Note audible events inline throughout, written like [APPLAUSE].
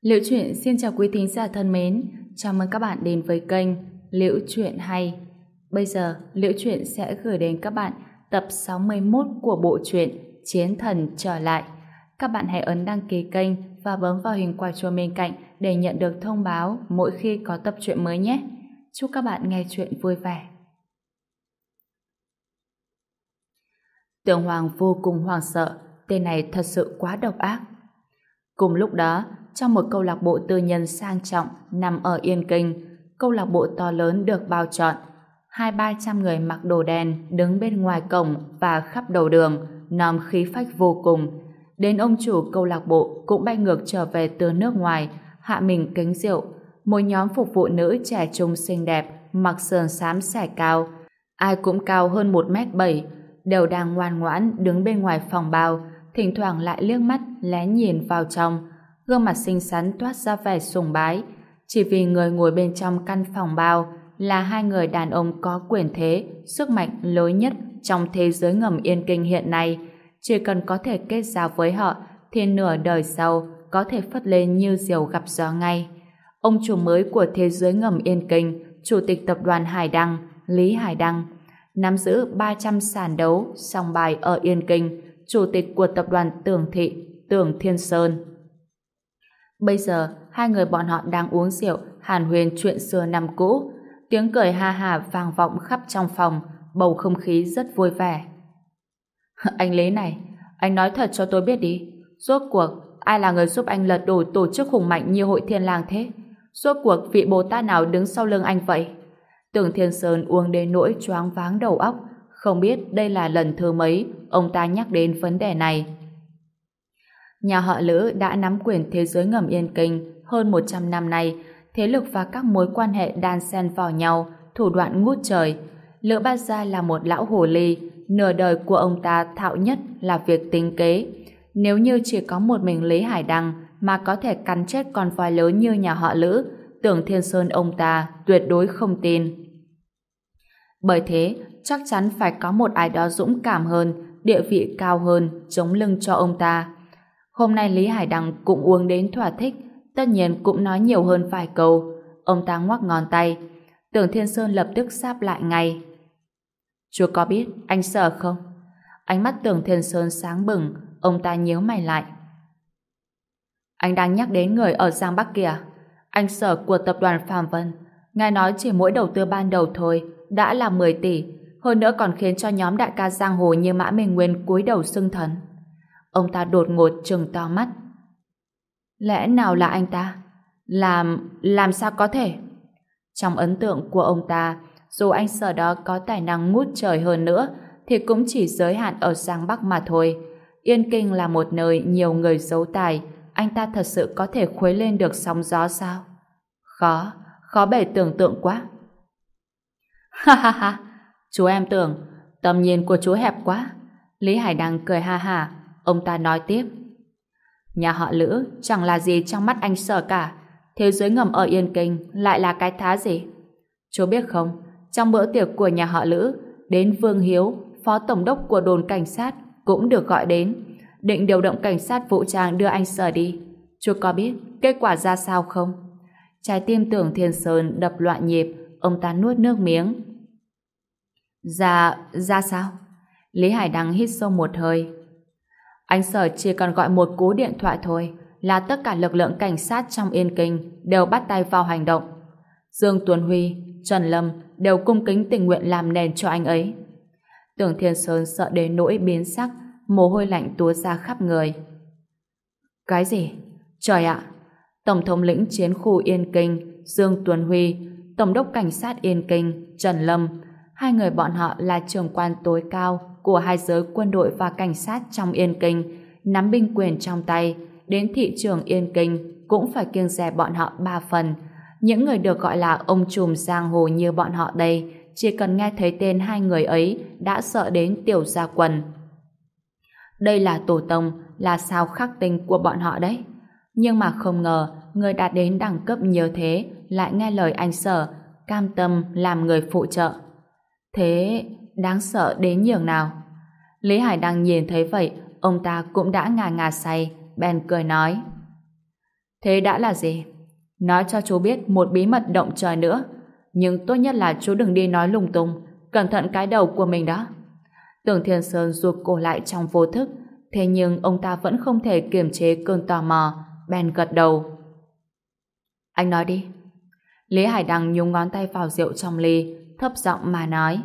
Liễu Chuyện xin chào quý thính giả thân mến, chào mừng các bạn đến với kênh Liễu Chuyện Hay. Bây giờ, Liễu Chuyện sẽ gửi đến các bạn tập 61 của bộ truyện Chiến Thần Trở Lại. Các bạn hãy ấn đăng ký kênh và bấm vào hình quả chuông bên cạnh để nhận được thông báo mỗi khi có tập truyện mới nhé. Chúc các bạn nghe chuyện vui vẻ. Tưởng Hoàng vô cùng hoảng sợ, tên này thật sự quá độc ác. Cùng lúc đó, trong một câu lạc bộ tư nhân sang trọng nằm ở Yên Kinh, câu lạc bộ to lớn được bao chọn Hai ba trăm người mặc đồ đen đứng bên ngoài cổng và khắp đầu đường, nòm khí phách vô cùng. Đến ông chủ câu lạc bộ cũng bay ngược trở về từ nước ngoài, hạ mình kính rượu. Một nhóm phục vụ nữ trẻ trung xinh đẹp, mặc sườn xám xẻ cao. Ai cũng cao hơn một mét bảy, đều đang ngoan ngoãn đứng bên ngoài phòng bao, thỉnh thoảng lại liếc mắt lén nhìn vào trong, gương mặt xinh xắn toát ra vẻ sùng bái, chỉ vì người ngồi bên trong căn phòng bao là hai người đàn ông có quyền thế, sức mạnh lớn nhất trong thế giới ngầm yên kinh hiện nay. Chỉ cần có thể kết giao với họ, thì nửa đời sau có thể phất lên như diều gặp gió ngay. Ông chủ mới của thế giới ngầm yên kinh, chủ tịch tập đoàn Hải Đăng, Lý Hải Đăng, nắm giữ 300 sàn đấu song bài ở Yên Kinh, chủ tịch của tập đoàn Tường Thị, Tường Thiên Sơn. Bây giờ, hai người bọn họ đang uống rượu, hàn huyền chuyện xưa năm cũ. Tiếng cười ha hà vang vọng khắp trong phòng, bầu không khí rất vui vẻ. [LAUGHS] anh Lý này, anh nói thật cho tôi biết đi. Rốt cuộc, ai là người giúp anh lật đổ tổ chức hùng mạnh như hội thiên lang thế? Rốt cuộc vị Bồ Tát nào đứng sau lưng anh vậy? Tưởng Thiên Sơn uống đến nỗi choáng váng đầu óc, không biết đây là lần thứ mấy ông ta nhắc đến vấn đề này. Nhà họ Lữ đã nắm quyền thế giới ngầm Yên Kinh hơn 100 năm nay, thế lực và các mối quan hệ đan xen vào nhau, thủ đoạn ngút trời. Lữ Bát Gia là một lão hồ ly, nửa đời của ông ta thạo nhất là việc tính kế. Nếu như chỉ có một mình Lý Hải Đăng mà có thể cắn chết con voi lớn như nhà họ Lữ, tưởng Thiên Sơn ông ta tuyệt đối không tin. Bởi thế, chắc chắn phải có một ai đó dũng cảm hơn, địa vị cao hơn, chống lưng cho ông ta. Hôm nay Lý Hải Đăng cũng uống đến thỏa thích, tất nhiên cũng nói nhiều hơn vài câu. Ông ta ngoắc ngón tay. Tưởng Thiên Sơn lập tức sáp lại ngay. Chú có biết anh sợ không? Ánh mắt Tưởng Thiên Sơn sáng bừng, ông ta nhíu mày lại. Anh đang nhắc đến người ở Giang Bắc kìa. Anh sở của tập đoàn Phạm Vân. Ngài nói chỉ mỗi đầu tư ban đầu thôi, đã là 10 tỷ, hơn nữa còn khiến cho nhóm đại ca giang hồ như Mã Minh Nguyên cúi đầu xưng thần. Ông ta đột ngột trừng to mắt. Lẽ nào là anh ta? Làm... làm sao có thể? Trong ấn tượng của ông ta, dù anh sở đó có tài năng ngút trời hơn nữa, thì cũng chỉ giới hạn ở Giang Bắc mà thôi. Yên Kinh là một nơi nhiều người giấu tài, anh ta thật sự có thể khuấy lên được sóng gió sao? Khó, khó bể tưởng tượng quá. [LAUGHS] Ha ha ha, chú em tưởng, tầm nhìn của chú hẹp quá. Lý Hải Đăng cười ha ha, Ông ta nói tiếp. Nhà họ Lữ chẳng là gì trong mắt anh sợ cả. Thế giới ngầm ở Yên Kinh lại là cái thá gì? Chú biết không, trong bữa tiệc của nhà họ Lữ, đến Vương Hiếu, phó tổng đốc của đồn cảnh sát, cũng được gọi đến. Định điều động cảnh sát vũ trang đưa anh sở đi. Chú có biết kết quả ra sao không? Trái tim tưởng Thiên Sơn đập loạn nhịp, ông ta nuốt nước miếng. Ra, ra sao? Lý Hải Đăng hít sâu một hơi, anh Sở chỉ cần gọi một cú điện thoại thôi là tất cả lực lượng cảnh sát trong Yên Kinh đều bắt tay vào hành động. Dương Tuấn Huy, Trần Lâm đều cung kính tình nguyện làm nền cho anh ấy. Tưởng Thiên Sơn sợ đến nỗi biến sắc, mồ hôi lạnh túa ra khắp người. Cái gì? Trời ạ! Tổng thống lĩnh chiến khu Yên Kinh, Dương Tuấn Huy, Tổng đốc cảnh sát Yên Kinh, Trần Lâm, hai người bọn họ là trưởng quan tối cao của hai giới quân đội và cảnh sát trong Yên Kinh, nắm binh quyền trong tay, đến thị trường Yên Kinh cũng phải kiêng dè bọn họ ba phần. Những người được gọi là ông trùm giang hồ như bọn họ đây, chỉ cần nghe thấy tên hai người ấy đã sợ đến tiểu gia quần. Đây là tổ tông, là sao khắc tinh của bọn họ đấy. Nhưng mà không ngờ, người đạt đến đẳng cấp nhiều thế lại nghe lời anh sở, cam tâm làm người phụ trợ. Thế đáng sợ đến nhường nào. Lý Hải Đăng nhìn thấy vậy, ông ta cũng đã ngà ngà say, bèn cười nói. Thế đã là gì? Nói cho chú biết một bí mật động trời nữa. Nhưng tốt nhất là chú đừng đi nói lung tung. Cẩn thận cái đầu của mình đó. Tưởng Thiên Sơn ruột cổ lại trong vô thức. Thế nhưng ông ta vẫn không thể kiềm chế cơn tò mò. Bèn gật đầu. Anh nói đi. Lý Hải Đăng nhúng ngón tay vào rượu trong ly, thấp giọng mà nói.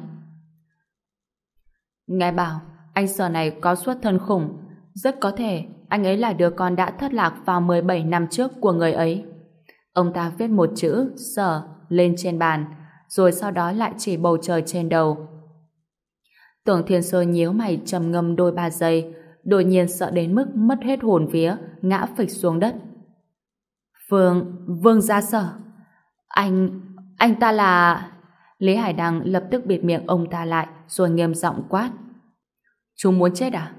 Nghe bảo, anh sở này có xuất thân khủng. Rất có thể anh ấy là đứa con đã thất lạc vào 17 năm trước của người ấy. Ông ta viết một chữ sở lên trên bàn, rồi sau đó lại chỉ bầu trời trên đầu. Tưởng Thiên Sơ nhíu mày trầm ngâm đôi ba giây, đột nhiên sợ đến mức mất hết hồn vía, ngã phịch xuống đất. Vương, Vương gia sở. Anh, anh ta là... Lý Hải Đăng lập tức bịt miệng ông ta lại, rồi nghiêm giọng quát. Chú muốn chết à?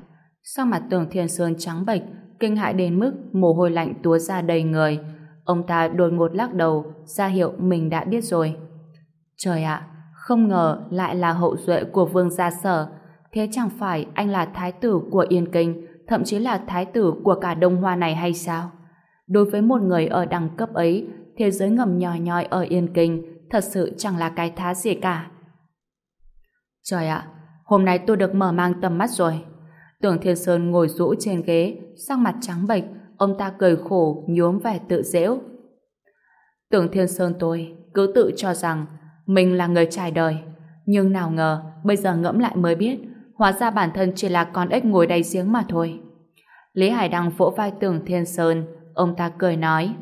Sao mặt tường thiên sơn trắng bệch, kinh hại đến mức mồ hôi lạnh túa ra đầy người. Ông ta đột ngột lắc đầu, ra hiệu mình đã biết rồi. Trời ạ, không ngờ lại là hậu duệ của vương gia sở. Thế chẳng phải anh là thái tử của Yên Kinh, thậm chí là thái tử của cả Đông Hoa này hay sao? Đối với một người ở đẳng cấp ấy, thế giới ngầm nhòi nhòi ở Yên Kinh thật sự chẳng là cái thá gì cả. Trời ạ, hôm nay tôi được mở mang tầm mắt rồi. Tưởng Thiên Sơn ngồi rũ trên ghế, sắc mặt trắng bệch, ông ta cười khổ, nhuốm vẻ tự dễu. Tưởng Thiên Sơn tôi cứ tự cho rằng mình là người trải đời, nhưng nào ngờ bây giờ ngẫm lại mới biết, hóa ra bản thân chỉ là con ếch ngồi đầy giếng mà thôi. Lý Hải Đăng vỗ vai Tưởng Thiên Sơn, ông ta cười nói.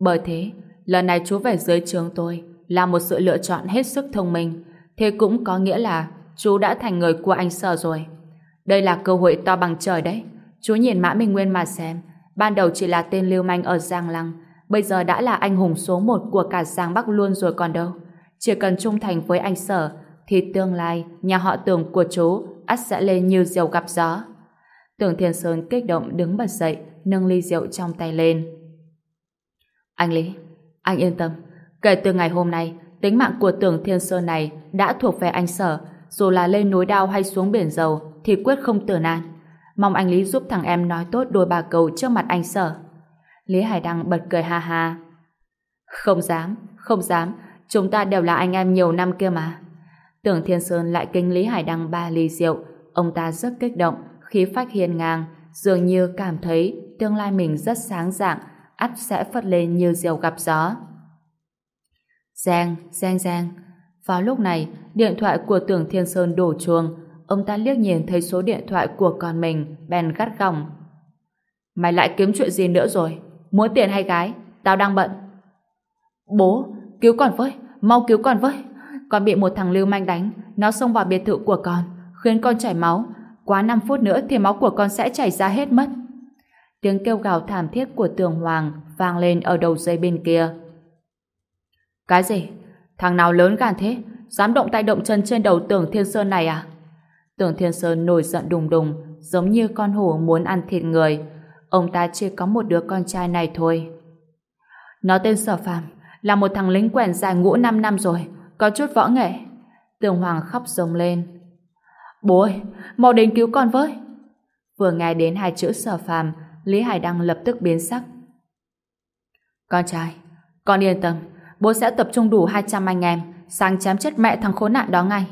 Bởi thế, lần này chú về dưới trường tôi là một sự lựa chọn hết sức thông minh, thế cũng có nghĩa là chú đã thành người của anh Sở rồi. Đây là cơ hội to bằng trời đấy. Chú nhìn Mã Minh Nguyên mà xem. Ban đầu chỉ là tên lưu manh ở Giang Lăng. Bây giờ đã là anh hùng số một của cả Giang Bắc luôn rồi còn đâu. Chỉ cần trung thành với anh Sở thì tương lai nhà họ tưởng của chú ắt sẽ lên như diều gặp gió. Tưởng Thiên Sơn kích động đứng bật dậy nâng ly rượu trong tay lên. Anh Lý, anh yên tâm. Kể từ ngày hôm nay tính mạng của tưởng Thiên Sơn này đã thuộc về anh Sở dù là lên núi đao hay xuống biển dầu thì quyết không tử nan. Mong anh Lý giúp thằng em nói tốt đôi bà cầu trước mặt anh sở. Lý Hải Đăng bật cười ha ha. Không dám, không dám, chúng ta đều là anh em nhiều năm kia mà. Tưởng Thiên Sơn lại kinh Lý Hải Đăng ba ly rượu, ông ta rất kích động, khí phách hiên ngang, dường như cảm thấy tương lai mình rất sáng dạng, ắt sẽ phất lên như diều gặp gió. Giang, giang giang. Vào lúc này, điện thoại của Tưởng Thiên Sơn đổ chuông, ông ta liếc nhìn thấy số điện thoại của con mình, bèn gắt gỏng. Mày lại kiếm chuyện gì nữa rồi? Muốn tiền hay gái? Tao đang bận. Bố, cứu con với, mau cứu con với. Con bị một thằng lưu manh đánh, nó xông vào biệt thự của con, khiến con chảy máu. Quá 5 phút nữa thì máu của con sẽ chảy ra hết mất. Tiếng kêu gào thảm thiết của tường hoàng vang lên ở đầu dây bên kia. Cái gì? Thằng nào lớn gan thế? Dám động tay động chân trên đầu tưởng thiên sơn này à? Tưởng Thiên Sơn nổi giận đùng đùng, giống như con hổ muốn ăn thịt người. Ông ta chỉ có một đứa con trai này thôi. Nó tên Sở Phạm, là một thằng lính quèn dài ngũ 5 năm rồi, có chút võ nghệ. Tường Hoàng khóc rống lên. Bố ơi, mau đến cứu con với. Vừa nghe đến hai chữ Sở Phạm, Lý Hải Đăng lập tức biến sắc. Con trai, con yên tâm, bố sẽ tập trung đủ 200 anh em, sang chém chết mẹ thằng khốn nạn đó ngay.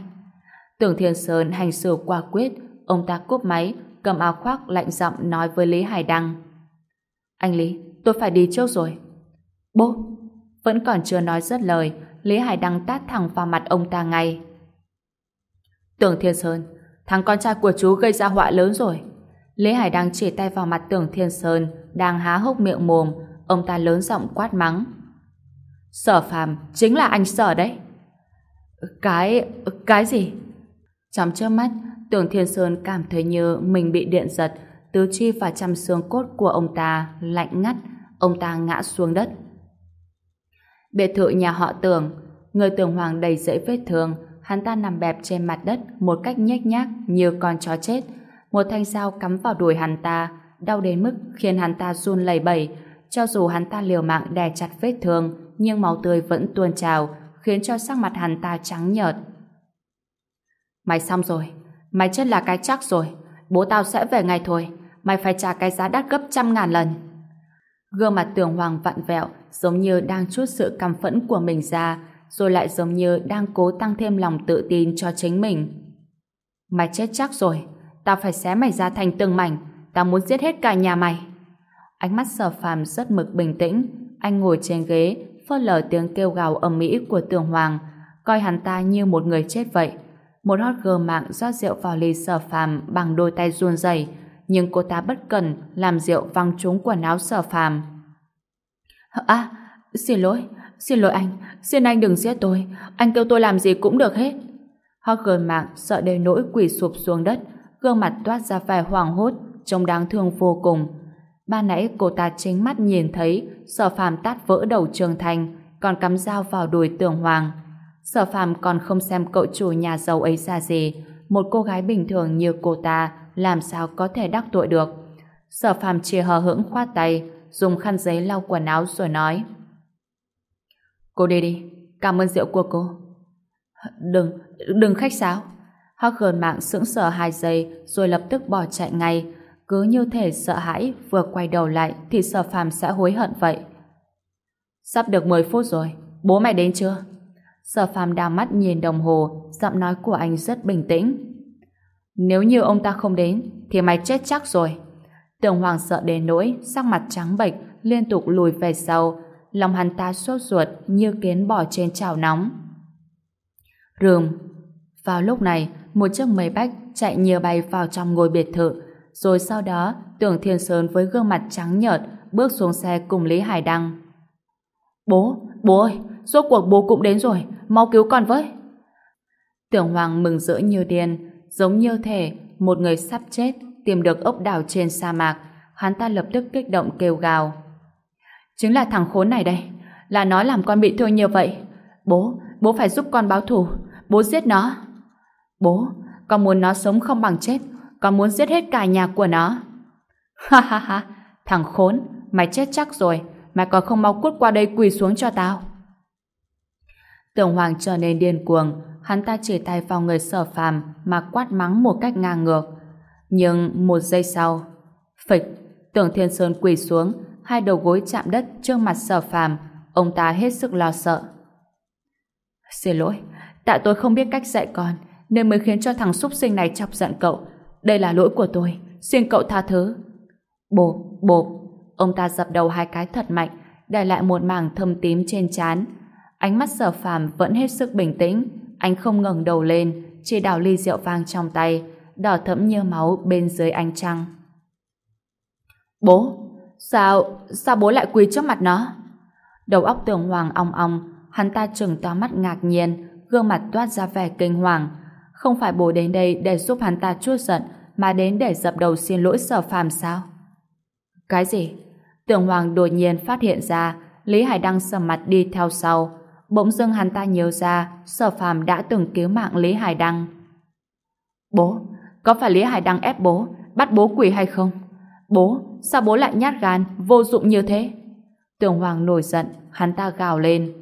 Tưởng Thiên Sơn hành xử quả quyết, ông ta cúp máy, cầm áo khoác lạnh giọng nói với Lý Hải Đăng. Anh Lý, tôi phải đi trước rồi. Bố! Vẫn còn chưa nói rất lời, Lý Hải Đăng tát thẳng vào mặt ông ta ngay. Tưởng Thiên Sơn, thằng con trai của chú gây ra họa lớn rồi. Lý Hải đang chỉ tay vào mặt Tưởng Thiên Sơn, đang há hốc miệng mồm, ông ta lớn giọng quát mắng. Sở phàm, chính là anh sở đấy. Cái... cái gì? Trong chớp mắt, Tưởng Thiên Sơn cảm thấy như mình bị điện giật, tứ chi và trăm xương cốt của ông ta lạnh ngắt, ông ta ngã xuống đất. Biệt thự nhà họ Tưởng, người Tưởng Hoàng đầy dẫy vết thương, hắn ta nằm bẹp trên mặt đất một cách nhếch nhác như con chó chết. Một thanh dao cắm vào đùi hắn ta, đau đến mức khiến hắn ta run lẩy bẩy. Cho dù hắn ta liều mạng đè chặt vết thương, nhưng máu tươi vẫn tuôn trào, khiến cho sắc mặt hắn ta trắng nhợt. Mày xong rồi. Mày chết là cái chắc rồi. Bố tao sẽ về ngay thôi. Mày phải trả cái giá đắt gấp trăm ngàn lần. Gương mặt tường hoàng vặn vẹo, giống như đang chút sự căm phẫn của mình ra, rồi lại giống như đang cố tăng thêm lòng tự tin cho chính mình. Mày chết chắc rồi, tao phải xé mày ra thành từng mảnh, tao muốn giết hết cả nhà mày. Ánh mắt sở phàm rất mực bình tĩnh, anh ngồi trên ghế, phớt lờ tiếng kêu gào ầm ĩ của tường hoàng, coi hắn ta như một người chết vậy. Một hot girl mạng rót rượu vào ly sở phàm bằng đôi tay run rẩy, nhưng cô ta bất cần làm rượu văng trúng quần áo sở phàm. À, xin lỗi, xin lỗi anh, xin anh đừng giết tôi, anh kêu tôi làm gì cũng được hết. Hot girl mạng sợ đến nỗi quỳ sụp xuống đất, gương mặt toát ra vẻ hoảng hốt, trông đáng thương vô cùng. Ban nãy cô ta chính mắt nhìn thấy sở phàm tát vỡ đầu Trường Thành, còn cắm dao vào đùi tường hoàng. Sở phàm còn không xem cậu chủ nhà giàu ấy ra gì, một cô gái bình thường như cô ta làm sao có thể đắc tội được. Sở phàm chỉ hờ hững khoát tay, dùng khăn giấy lau quần áo rồi nói. Cô đi đi, cảm ơn rượu của cô. Đừng, đừng khách sáo. Hắc gờn mạng sững sờ hai giây rồi lập tức bỏ chạy ngay, cứ như thể sợ hãi vừa quay đầu lại thì sở phàm sẽ hối hận vậy. Sắp được 10 phút rồi, bố mày đến chưa? Sở phàm đào mắt nhìn đồng hồ, giọng nói của anh rất bình tĩnh. Nếu như ông ta không đến, thì mày chết chắc rồi. Tường Hoàng sợ đến nỗi, sắc mặt trắng bệch, liên tục lùi về sau, lòng hắn ta sốt ruột như kiến bò trên chảo nóng. Rừng. Vào lúc này, một chiếc máy bách chạy nhiều bay vào trong ngôi biệt thự, rồi sau đó Tưởng Thiên Sơn với gương mặt trắng nhợt bước xuống xe cùng Lý Hải Đăng. Bố, bố ơi, rốt cuộc bố cũng đến rồi, mau cứu con với. Tưởng Hoàng mừng rỡ như điên, giống như thể một người sắp chết tìm được ốc đảo trên sa mạc, hắn ta lập tức kích động kêu gào. Chính là thằng khốn này đây, là nó làm con bị thương như vậy. Bố, bố phải giúp con báo thù, bố giết nó. Bố, con muốn nó sống không bằng chết, con muốn giết hết cả nhà của nó. Ha ha ha, thằng khốn, mày chết chắc rồi, mày còn không mau cút qua đây quỳ xuống cho tao. Tưởng Hoàng trở nên điên cuồng, hắn ta chỉ tay vào người sở phàm mà quát mắng một cách ngang ngược. Nhưng một giây sau, phịch, tưởng Thiên Sơn quỳ xuống, hai đầu gối chạm đất trước mặt sở phàm, ông ta hết sức lo sợ. Xin lỗi, tại tôi không biết cách dạy con, nên mới khiến cho thằng súc sinh này chọc giận cậu. Đây là lỗi của tôi, xin cậu tha thứ. Bộp, bộp, ông ta dập đầu hai cái thật mạnh, để lại một mảng thâm tím trên trán. Ánh mắt sở phàm vẫn hết sức bình tĩnh, anh không ngẩng đầu lên, chỉ đảo ly rượu vang trong tay, đỏ thẫm như máu bên dưới ánh trăng. Bố, sao, sao bố lại quỳ trước mặt nó? Đầu óc tưởng hoàng ong ong, hắn ta trừng to mắt ngạc nhiên, gương mặt toát ra vẻ kinh hoàng. Không phải bố đến đây để giúp hắn ta chua giận, mà đến để dập đầu xin lỗi sở phàm sao? Cái gì? Tưởng Hoàng đột nhiên phát hiện ra Lý Hải Đăng sầm mặt đi theo sau. Bỗng dưng hắn ta nhớ ra sở phàm đã từng cứu mạng Lý Hải Đăng. Bố, có phải Lý Hải Đăng ép bố, bắt bố quỳ hay không? Bố, sao bố lại nhát gan, vô dụng như thế? Tưởng Hoàng nổi giận, hắn ta gào lên.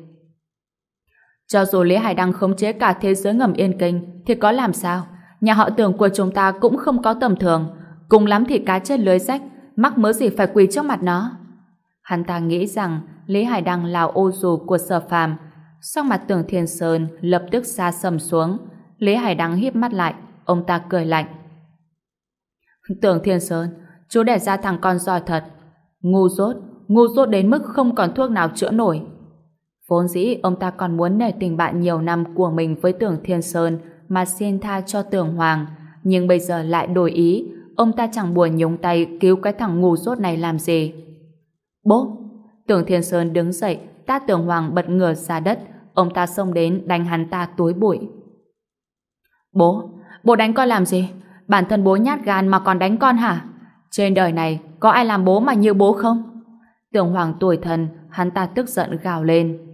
Cho dù Lý Hải Đăng khống chế cả thế giới ngầm yên kinh, thì có làm sao? Nhà họ tưởng của chúng ta cũng không có tầm thường. Cùng lắm thì cá chết lưới rách, mắc mớ gì phải quỳ trước mặt nó. Hắn ta nghĩ rằng Lý Hải Đăng là ô dù của sở phàm. Sau mặt tưởng thiên sơn lập tức xa sầm xuống. Lý Hải Đăng hiếp mắt lại, ông ta cười lạnh. Tưởng thiên sơn, chú đẻ ra thằng con giỏi thật. Ngu dốt, ngu dốt đến mức không còn thuốc nào chữa nổi. Vốn dĩ ông ta còn muốn nể tình bạn nhiều năm của mình với tưởng thiên sơn mà xin tha cho tưởng hoàng, nhưng bây giờ lại đổi ý, ông ta chẳng buồn nhúng tay cứu cái thằng ngu dốt này làm gì. Bố! Tưởng Thiên Sơn đứng dậy, ta tưởng hoàng bật ngửa ra đất, ông ta xông đến đánh hắn ta túi bụi. Bố! Bố đánh con làm gì? Bản thân bố nhát gan mà còn đánh con hả? Trên đời này có ai làm bố mà như bố không? Tưởng Hoàng tuổi thần, hắn ta tức giận gào lên.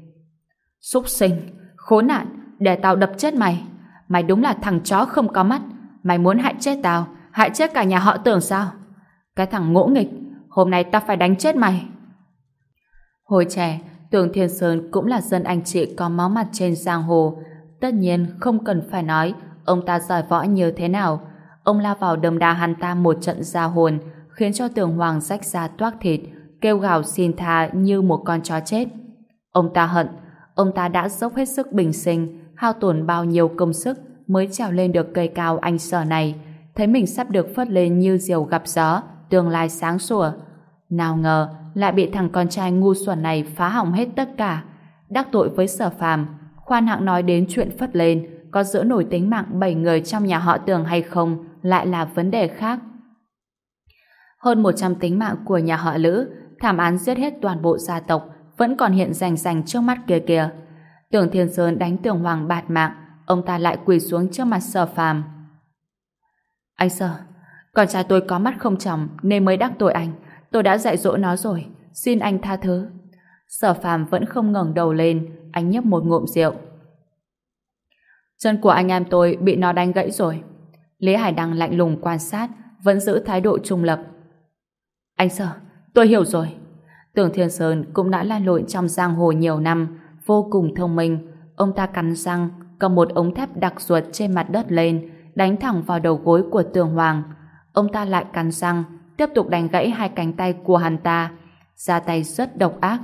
Súc sinh, khốn nạn, để tao đập chết mày. Mày đúng là thằng chó không có mắt. Mày muốn hại chết tao, hại chết cả nhà họ tưởng sao? Cái thằng ngỗ nghịch, hôm nay tao phải đánh chết mày. Hồi trẻ, tường Thiên Sơn cũng là dân anh chị có máu mặt trên giang hồ. Tất nhiên không cần phải nói ông ta giỏi võ như thế nào. Ông la vào đầm đà hắn ta một trận ra hồn, khiến cho tường Hoàng rách ra toác thịt, kêu gào xin tha như một con chó chết. Ông ta hận, ông ta đã dốc hết sức bình sinh, hao tổn bao nhiêu công sức mới trèo lên được cây cao anh sở này, thấy mình sắp được phất lên như diều gặp gió, tương lai sáng sủa. Nào ngờ, lại bị thằng con trai ngu xuẩn này phá hỏng hết tất cả. Đắc tội với sở phàm, khoan hạng nói đến chuyện phất lên, có giữ nổi tính mạng bảy người trong nhà họ tường hay không lại là vấn đề khác. Hơn 100 tính mạng của nhà họ Lữ, thảm án giết hết toàn bộ gia tộc, vẫn còn hiện rành rành trước mắt kia kìa. Tưởng Thiên Sơn đánh Tưởng Hoàng bạt mạng, ông ta lại quỳ xuống trước mặt Sở Phàm. Anh Sở, con trai tôi có mắt không chồng nên mới đắc tội anh. Tôi đã dạy dỗ nó rồi, xin anh tha thứ. Sở Phàm vẫn không ngẩng đầu lên, anh nhấp một ngụm rượu. Chân của anh em tôi bị nó đánh gãy rồi. Lý Hải Đăng lạnh lùng quan sát, vẫn giữ thái độ trung lập. Anh Sở, tôi hiểu rồi. Tưởng Thiên Sơn cũng đã lan lộn trong giang hồ nhiều năm, vô cùng thông minh. Ông ta cắn răng, cầm một ống thép đặc ruột trên mặt đất lên, đánh thẳng vào đầu gối của Tường Hoàng. Ông ta lại cắn răng, tiếp tục đánh gãy hai cánh tay của hắn ta. Ra tay rất độc ác.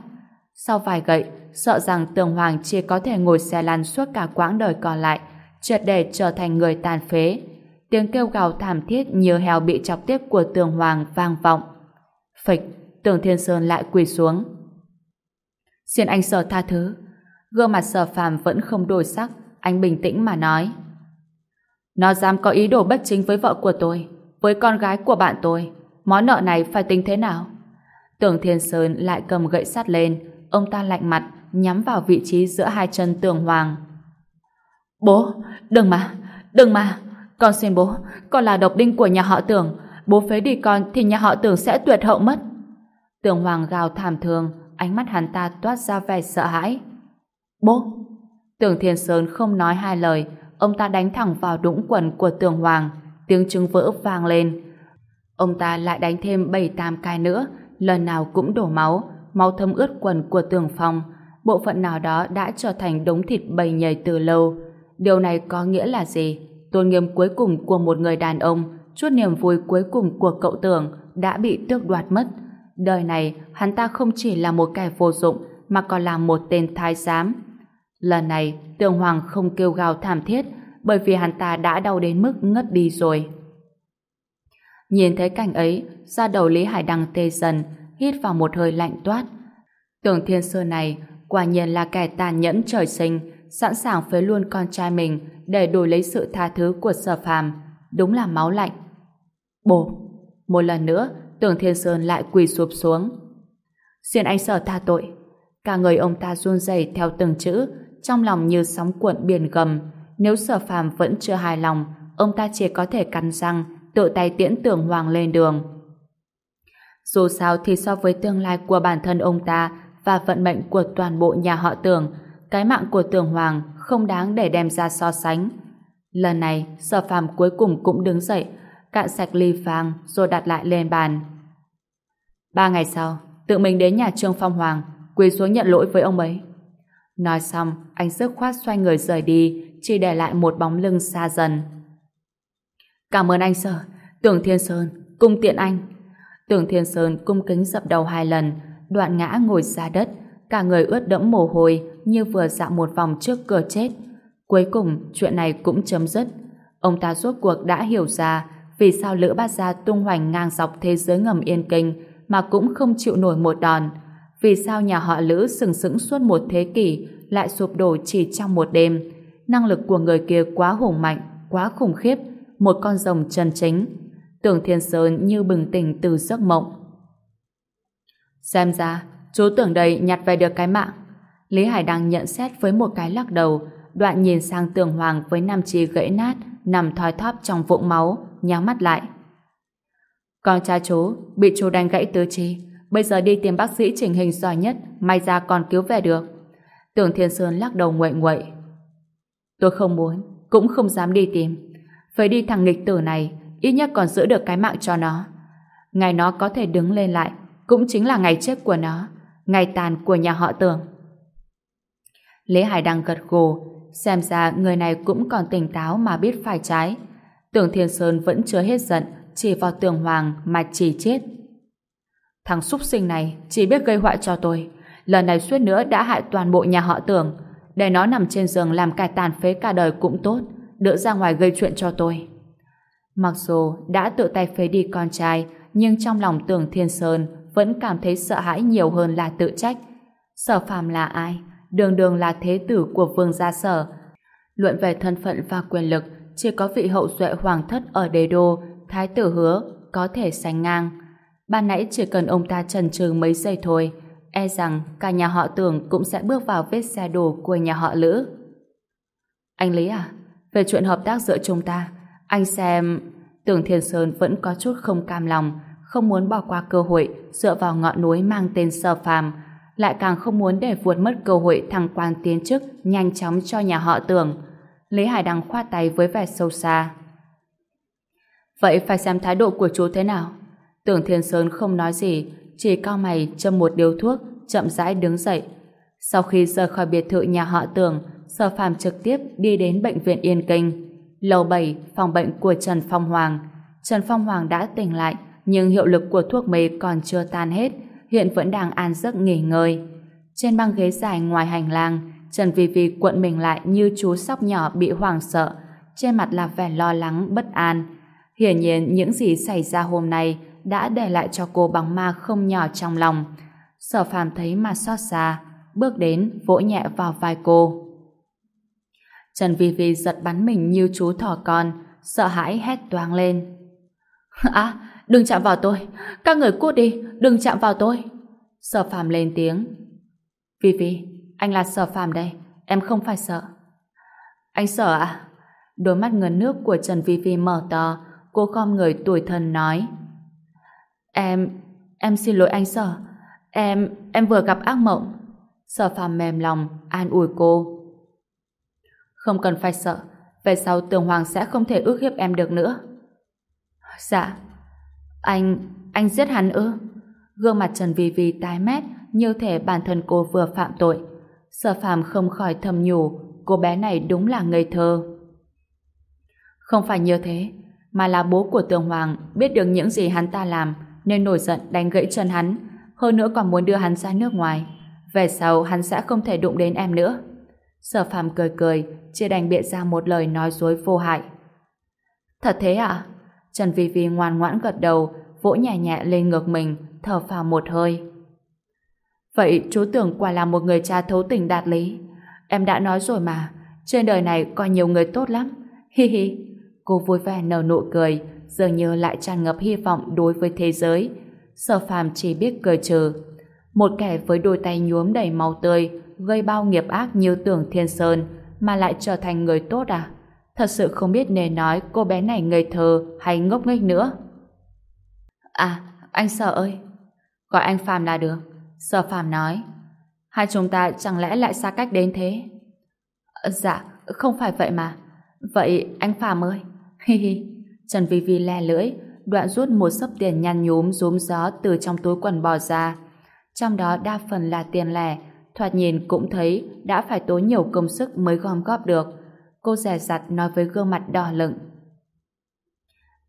Sau vài gậy, sợ rằng Tường Hoàng chỉ có thể ngồi xe lăn suốt cả quãng đời còn lại, triệt để trở thành người tàn phế. Tiếng kêu gào thảm thiết như heo bị chọc tiếp của Tường Hoàng vang vọng. Phịch, Tưởng Thiên Sơn lại quỳ xuống. Xin anh sở tha thứ. Gương mặt sở phàm vẫn không đổi sắc, anh bình tĩnh mà nói. Nó dám có ý đồ bất chính với vợ của tôi, với con gái của bạn tôi. Món nợ này phải tính thế nào? Tưởng Thiên Sơn lại cầm gậy sắt lên, ông ta lạnh mặt, nhắm vào vị trí giữa hai chân tường hoàng. Bố, đừng mà, đừng mà. Con xin bố, con là độc đinh của nhà họ tưởng. Bố phế đi con thì nhà họ tưởng sẽ tuyệt hậu mất. Tường Hoàng gào thảm thương, ánh mắt hắn ta toát ra vẻ sợ hãi. Bố! Tường Thiên Sơn không nói hai lời, ông ta đánh thẳng vào đũng quần của Tường Hoàng, tiếng trứng vỡ vang lên. Ông ta lại đánh thêm bảy tam cái nữa, lần nào cũng đổ máu, máu thấm ướt quần của Tường Phong. Bộ phận nào đó đã trở thành đống thịt bầy nhầy từ lâu. Điều này có nghĩa là gì? Tôn nghiêm cuối cùng của một người đàn ông, chút niềm vui cuối cùng của cậu tưởng đã bị tước đoạt mất. Đời này, hắn ta không chỉ là một kẻ vô dụng, mà còn là một tên thái giám. Lần này, Tường Hoàng không kêu gào thảm thiết, bởi vì hắn ta đã đau đến mức ngất đi rồi. Nhìn thấy cảnh ấy, ra đầu Lý Hải Đăng tê dần, hít vào một hơi lạnh toát. Tưởng Thiên Sơ này quả nhiên là kẻ tàn nhẫn trời sinh, sẵn sàng phế luôn con trai mình để đổi lấy sự tha thứ của sở phàm. Đúng là máu lạnh. Bộ Một lần nữa, Tưởng Thiên Sơn lại quỳ sụp xuống. Xin anh sở tha tội. Cả người ông ta run rẩy theo từng chữ, trong lòng như sóng cuộn biển gầm. Nếu sở phàm vẫn chưa hài lòng, ông ta chỉ có thể cắn răng, tự tay tiễn tưởng hoàng lên đường. Dù sao thì so với tương lai của bản thân ông ta và vận mệnh của toàn bộ nhà họ tưởng, cái mạng của tưởng hoàng không đáng để đem ra so sánh. Lần này, sở phàm cuối cùng cũng đứng dậy, cạn sạch ly vàng rồi đặt lại lên bàn. Ba ngày sau, tự mình đến nhà Trương Phong Hoàng, quỳ xuống nhận lỗi với ông ấy. Nói xong, anh sức khoát xoay người rời đi, chỉ để lại một bóng lưng xa dần. Cảm ơn anh sở, Tưởng Thiên Sơn, cung tiện anh. Tưởng Thiên Sơn cung kính dập đầu hai lần, đoạn ngã ngồi ra đất, cả người ướt đẫm mồ hôi như vừa dạo một vòng trước cửa chết. Cuối cùng, chuyện này cũng chấm dứt. Ông ta rốt cuộc đã hiểu ra vì sao Lữ Bát Gia tung hoành ngang dọc thế giới ngầm yên kinh mà cũng không chịu nổi một đòn. Vì sao nhà họ Lữ sừng sững suốt một thế kỷ lại sụp đổ chỉ trong một đêm. Năng lực của người kia quá hùng mạnh, quá khủng khiếp, một con rồng chân chính. Tưởng Thiên Sơn như bừng tỉnh từ giấc mộng. Xem ra, chú tưởng đây nhặt về được cái mạng. Lý Hải đang nhận xét với một cái lắc đầu, đoạn nhìn sang tường hoàng với nam chi gãy nát, nằm thoi thóp trong vũng máu, nhắm mắt lại. Con cha chú bị chú đánh gãy tứ chi, bây giờ đi tìm bác sĩ chỉnh hình giỏi nhất, may ra còn cứu về được. Tưởng Thiên Sơn lắc đầu nguậy nguậy. Tôi không muốn, cũng không dám đi tìm. Phải đi thằng nghịch tử này, ít nhất còn giữ được cái mạng cho nó. Ngày nó có thể đứng lên lại, cũng chính là ngày chết của nó, ngày tàn của nhà họ Tưởng. Lễ Hải đang gật gù, xem ra người này cũng còn tỉnh táo mà biết phải trái. Tưởng Thiên Sơn vẫn chưa hết giận, chỉ vào tường hoàng mà chỉ chết. Thằng súc sinh này chỉ biết gây họa cho tôi. Lần này suýt nữa đã hại toàn bộ nhà họ tưởng. Để nó nằm trên giường làm cải tàn phế cả đời cũng tốt. Đỡ ra ngoài gây chuyện cho tôi. Mặc dù đã tự tay phế đi con trai, nhưng trong lòng tưởng Thiên Sơn vẫn cảm thấy sợ hãi nhiều hơn là tự trách. Sở phàm là ai? Đường đường là thế tử của vương gia sở. Luận về thân phận và quyền lực, chỉ có vị hậu duệ hoàng thất ở đế đô, thái tử hứa, có thể sánh ngang. Ban nãy chỉ cần ông ta chần chừ mấy giây thôi, e rằng cả nhà họ tưởng cũng sẽ bước vào vết xe đổ của nhà họ lữ. Anh Lý à, về chuyện hợp tác giữa chúng ta, anh xem... Tưởng Thiên Sơn vẫn có chút không cam lòng, không muốn bỏ qua cơ hội dựa vào ngọn núi mang tên Sở Phàm, lại càng không muốn để vuột mất cơ hội thăng quan tiến chức nhanh chóng cho nhà họ Tưởng. Lý Hải Đăng khoa tay với vẻ sâu xa. Vậy phải xem thái độ của chú thế nào? Tưởng Thiên Sơn không nói gì, chỉ cao mày châm một điếu thuốc, chậm rãi đứng dậy. Sau khi rời khỏi biệt thự nhà họ Tưởng, Sở Phàm trực tiếp đi đến bệnh viện Yên Kinh. Lầu 7, phòng bệnh của Trần Phong Hoàng. Trần Phong Hoàng đã tỉnh lại, nhưng hiệu lực của thuốc mê còn chưa tan hết, hiện vẫn đang an giấc nghỉ ngơi. Trên băng ghế dài ngoài hành lang, Trần Vi Vi cuộn mình lại như chú sóc nhỏ bị hoảng sợ, trên mặt là vẻ lo lắng, bất an. Hiển nhiên những gì xảy ra hôm nay đã để lại cho cô bóng ma không nhỏ trong lòng. Sở phàm thấy mà xót xa, bước đến vỗ nhẹ vào vai cô. Trần Vi Vi giật bắn mình như chú thỏ con, sợ hãi hét toang lên. [LAUGHS] À, đừng chạm vào tôi, các người cút đi, đừng chạm vào tôi. Sở phàm lên tiếng. Vi Vi, anh là sở phàm đây, em không phải sợ. Anh sợ à? Đôi mắt ngấn nước của Trần Vi Vi mở to, cô khom người tuổi thân nói. Em, em xin lỗi anh sở. Em, em vừa gặp ác mộng. Sở phàm mềm lòng, an ủi cô. Không cần phải sợ, về sau Tường Hoàng sẽ không thể ước hiếp em được nữa. Dạ. Anh, anh giết hắn ư? Gương mặt Trần Vi Vi tái mét như thể bản thân cô vừa phạm tội. Sở phàm không khỏi thầm nhủ, cô bé này đúng là ngây thơ. Không phải như thế, mà là bố của Tường Hoàng biết được những gì hắn ta làm, nên nổi giận đánh gãy chân hắn, hơn nữa còn muốn đưa hắn ra nước ngoài. Về sau hắn sẽ không thể đụng đến em nữa. Sở phàm cười cười, chưa đành biện ra một lời nói dối vô hại. Thật thế ạ? À? Trần Vi Vi ngoan ngoãn gật đầu, vỗ nhẹ nhẹ lên ngực mình, thở phào một hơi. Vậy chú tưởng quả là một người cha thấu tình đạt lý. Em đã nói rồi mà, trên đời này có nhiều người tốt lắm. Hi hi. Cô vui vẻ nở nụ cười, dường như lại tràn ngập hy vọng đối với thế giới. Sở phàm chỉ biết cười trừ. Một kẻ với đôi tay nhuốm đầy máu tươi, gây bao nghiệp ác như tưởng thiên sơn, mà lại trở thành người tốt à? Thật sự không biết nên nói cô bé này ngây thơ hay ngốc nghếch nữa. À, anh Sở ơi. Gọi anh phàm là được. Sở phàm nói. Hai chúng ta chẳng lẽ lại xa cách đến thế? Dạ, không phải vậy mà. Vậy anh phàm ơi. Hi hi. Trần Vi Vi le lưỡi, đoạn rút một sấp tiền nhăn nhúm rúm gió từ trong túi quần bò ra. Trong đó đa phần là tiền lẻ, thoạt nhìn cũng thấy đã phải tốn nhiều công sức mới gom góp được. Cô rẻ rặt nói với gương mặt đỏ lựng.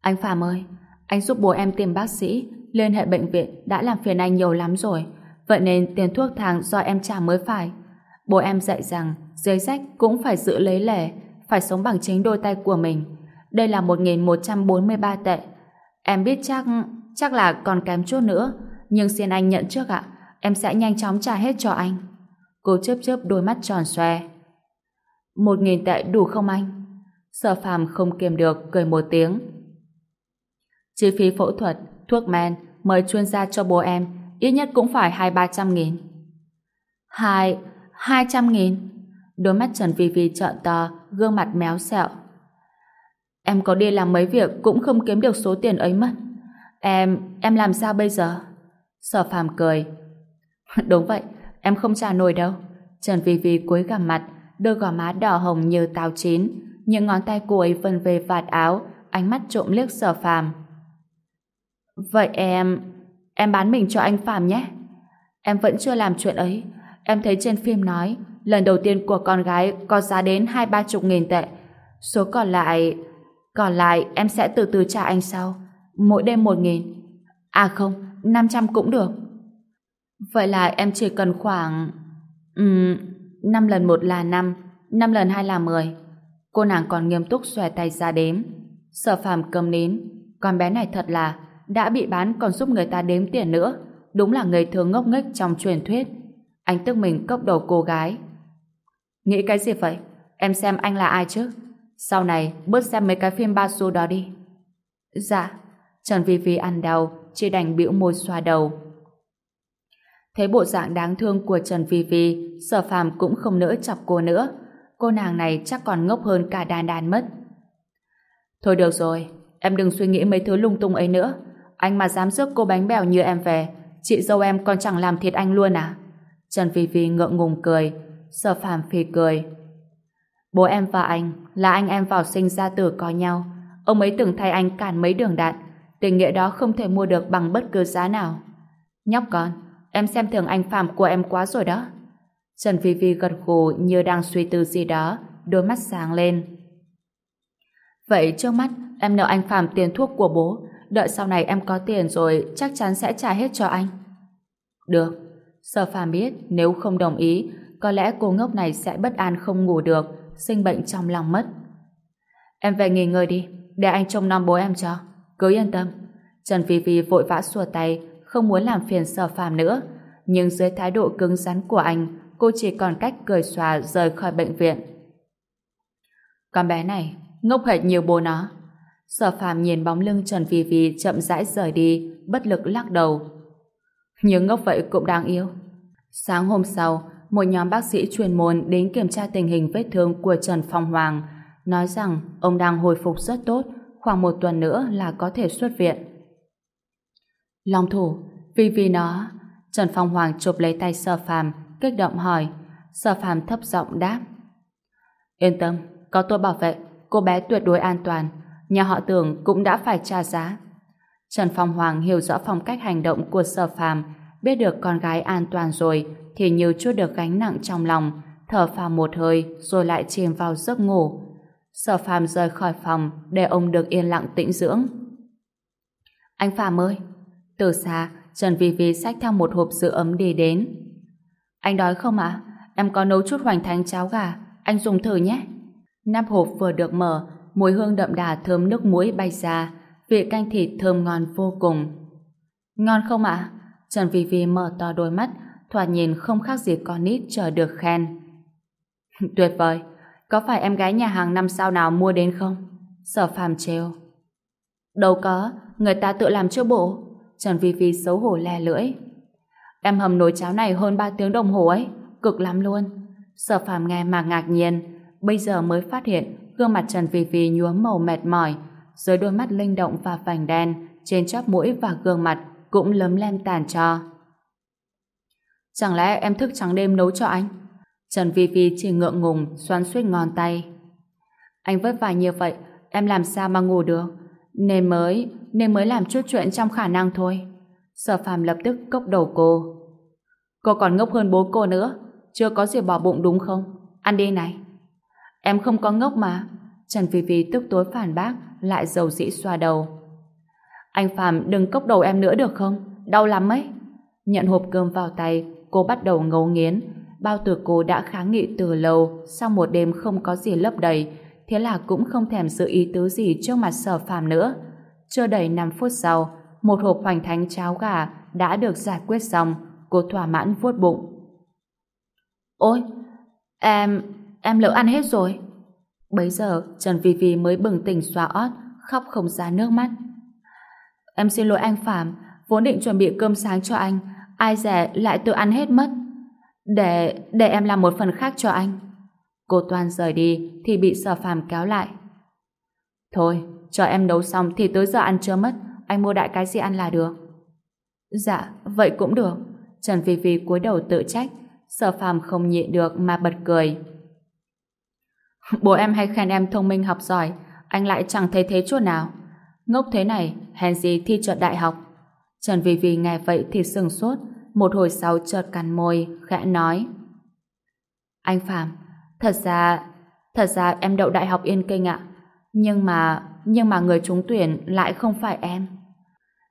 Anh Phạm ơi, anh giúp bố em tìm bác sĩ, liên hệ bệnh viện đã làm phiền anh nhiều lắm rồi. Vậy nên tiền thuốc thang do em trả mới phải. Bố em dạy rằng giấy rách cũng phải giữ lấy lẻ, phải sống bằng chính đôi tay của mình. Đây là 1.143 tệ. Em biết chắc chắc là còn kém chút nữa, nhưng xin anh nhận trước ạ. Em sẽ nhanh chóng trả hết cho anh. Cô chớp chớp đôi mắt tròn xoe. Một nghìn tệ đủ không anh? Sở phàm không kiềm được, cười một tiếng. Chi phí phẫu thuật, thuốc men, mời chuyên gia cho bố em, ít nhất cũng phải hai ba trăm nghìn. Hai, hai trăm nghìn? Đôi mắt Trần Vy Vy trợn to, gương mặt méo xẹo. Em có đi làm mấy việc cũng không kiếm được số tiền ấy mất. Em, em làm sao bây giờ? Sở phàm cười. [LAUGHS] Đúng vậy, em không trả nổi đâu. Trần Vi Vi cúi gằm mặt, đôi gò má đỏ hồng như táo chín, những ngón tay cô ấy vần về vạt áo, ánh mắt trộm liếc sở phàm. Vậy em... em bán mình cho anh Phàm nhé. Em vẫn chưa làm chuyện ấy. Em thấy trên phim nói, lần đầu tiên của con gái có giá đến hai ba chục nghìn tệ. Số còn lại... Còn lại em sẽ từ từ trả anh sau. Mỗi đêm một nghìn. À không, 500 cũng được. Vậy là em chỉ cần khoảng... Ừm, năm lần một là 5, 5 lần hai là 10. Cô nàng còn nghiêm túc xòe tay ra đếm. Sở phàm cầm nín. Con bé này thật là đã bị bán còn giúp người ta đếm tiền nữa. Đúng là người thường ngốc nghếch trong truyền thuyết. Anh tức mình cốc đầu cô gái. Nghĩ cái gì vậy? Em xem anh là ai chứ? Sau này bớt xem mấy cái phim ba xu đó đi. Dạ. Trần Vi Vi ăn đau, chỉ đành bĩu môi xoa đầu. Thấy bộ dạng đáng thương của Trần Vi Vi, sở phàm cũng không nỡ chọc cô nữa. Cô nàng này chắc còn ngốc hơn cả đàn đàn mất. Thôi được rồi, em đừng suy nghĩ mấy thứ lung tung ấy nữa. Anh mà dám rước cô bánh bèo như em về, chị dâu em còn chẳng làm thiệt anh luôn à? Trần Vi Vi ngượng ngùng cười, sở phàm phì cười. Bố em và anh là anh em vào sinh ra tử có nhau. Ông ấy từng thay anh cản mấy đường đạn. Tình nghĩa đó không thể mua được bằng bất cứ giá nào. Nhóc con, em xem thường anh Phạm của em quá rồi đó. Trần phi phi gật gù như đang suy tư gì đó, đôi mắt sáng lên. Vậy trước mắt, em nợ anh Phạm tiền thuốc của bố. Đợi sau này em có tiền rồi chắc chắn sẽ trả hết cho anh. Được. Sở Phạm biết nếu không đồng ý, có lẽ cô ngốc này sẽ bất an không ngủ được, sinh bệnh trong lòng mất. Em về nghỉ ngơi đi, để anh trông nom bố em cho. Cứ yên tâm. Trần Phi Phi vội vã xua tay, không muốn làm phiền sở phàm nữa. Nhưng dưới thái độ cứng rắn của anh, cô chỉ còn cách cười xòa rời khỏi bệnh viện. Con bé này, ngốc hệt nhiều bố nó. Sở phàm nhìn bóng lưng Trần Phi Phi chậm rãi rời đi, bất lực lắc đầu. Nhưng ngốc vậy cũng đáng yêu. Sáng hôm sau, một nhóm bác sĩ chuyên môn đến kiểm tra tình hình vết thương của Trần Phong Hoàng, nói rằng ông đang hồi phục rất tốt, khoảng một tuần nữa là có thể xuất viện. Long thủ, vì vì nó... Trần Phong Hoàng chụp lấy tay Sở Phàm, kích động hỏi. Sở Phàm thấp giọng đáp. Yên tâm, có tôi bảo vệ, cô bé tuyệt đối an toàn. Nhà họ tưởng cũng đã phải trả giá. Trần Phong Hoàng hiểu rõ phong cách hành động của Sở Phàm, biết được con gái an toàn rồi thì như chút được gánh nặng trong lòng, thở phào một hơi rồi lại chìm vào giấc ngủ. Sở Phàm rời khỏi phòng để ông được yên lặng tĩnh dưỡng. Anh Phàm ơi! Từ xa, Trần Vi Vi xách theo một hộp sữa ấm đi đến. Anh đói không ạ? Em có nấu chút hoành thánh cháo gà, anh dùng thử nhé. Nắp hộp vừa được mở, mùi hương đậm đà thơm nước muối bay ra, vị canh thịt thơm ngon vô cùng. Ngon không ạ? Trần Vi Vi mở to đôi mắt, thoạt nhìn không khác gì con nít chờ được khen. [LAUGHS] Tuyệt vời, có phải em gái nhà hàng năm sao nào mua đến không? Sở phàm trêu. Đâu có, người ta tự làm chưa bộ. Trần Vi Vi xấu hổ le lưỡi. Em hầm nồi cháo này hơn 3 tiếng đồng hồ ấy, cực lắm luôn. Sở phàm nghe mà ngạc nhiên, bây giờ mới phát hiện gương mặt Trần Vi Vi nhuốm màu mệt mỏi, dưới đôi mắt linh động và vành đen, trên chóp mũi và gương mặt cũng lấm lem tàn cho. Chẳng lẽ em thức trắng đêm nấu cho anh? Trần Vi Vi chỉ ngượng ngùng, xoắn suýt ngón tay. Anh vất vả như vậy, em làm sao mà ngủ được? Nên mới, nên mới làm chút chuyện trong khả năng thôi. Sở phàm lập tức cốc đầu cô. Cô còn ngốc hơn bố cô nữa. Chưa có gì bỏ bụng đúng không? Ăn đi này. Em không có ngốc mà. Trần Vi Vi tức tối phản bác, lại dầu dĩ xoa đầu. Anh Phạm đừng cốc đầu em nữa được không? Đau lắm ấy. Nhận hộp cơm vào tay, cô bắt đầu ngấu nghiến. Bao tử cô đã kháng nghị từ lâu, sau một đêm không có gì lấp đầy, thế là cũng không thèm giữ ý tứ gì trước mặt sở phàm nữa. Chưa đầy 5 phút sau, một hộp hoành thánh cháo gà đã được giải quyết xong, cô thỏa mãn vuốt bụng. Ôi, em, em lỡ ăn hết rồi. Bấy giờ, Trần Vi Vi mới bừng tỉnh xoa ót, khóc không ra nước mắt. Em xin lỗi anh Phạm, vốn định chuẩn bị cơm sáng cho anh, ai dè lại tự ăn hết mất. Để, để em làm một phần khác cho anh. Cô toàn rời đi thì bị sở phàm kéo lại. Thôi, cho em nấu xong thì tới giờ ăn chưa mất, anh mua đại cái gì ăn là được. Dạ, vậy cũng được. Trần Phi Phi cúi đầu tự trách, sở phàm không nhịn được mà bật cười. Bố em hay khen em thông minh học giỏi, anh lại chẳng thấy thế chút nào. Ngốc thế này, hèn gì thi trượt đại học. Trần Vy Vy nghe vậy thì sừng sốt, một hồi sau chợt cắn môi, khẽ nói. Anh Phạm, thật ra, thật ra em đậu đại học Yên Kinh ạ. Nhưng mà, nhưng mà người trúng tuyển lại không phải em.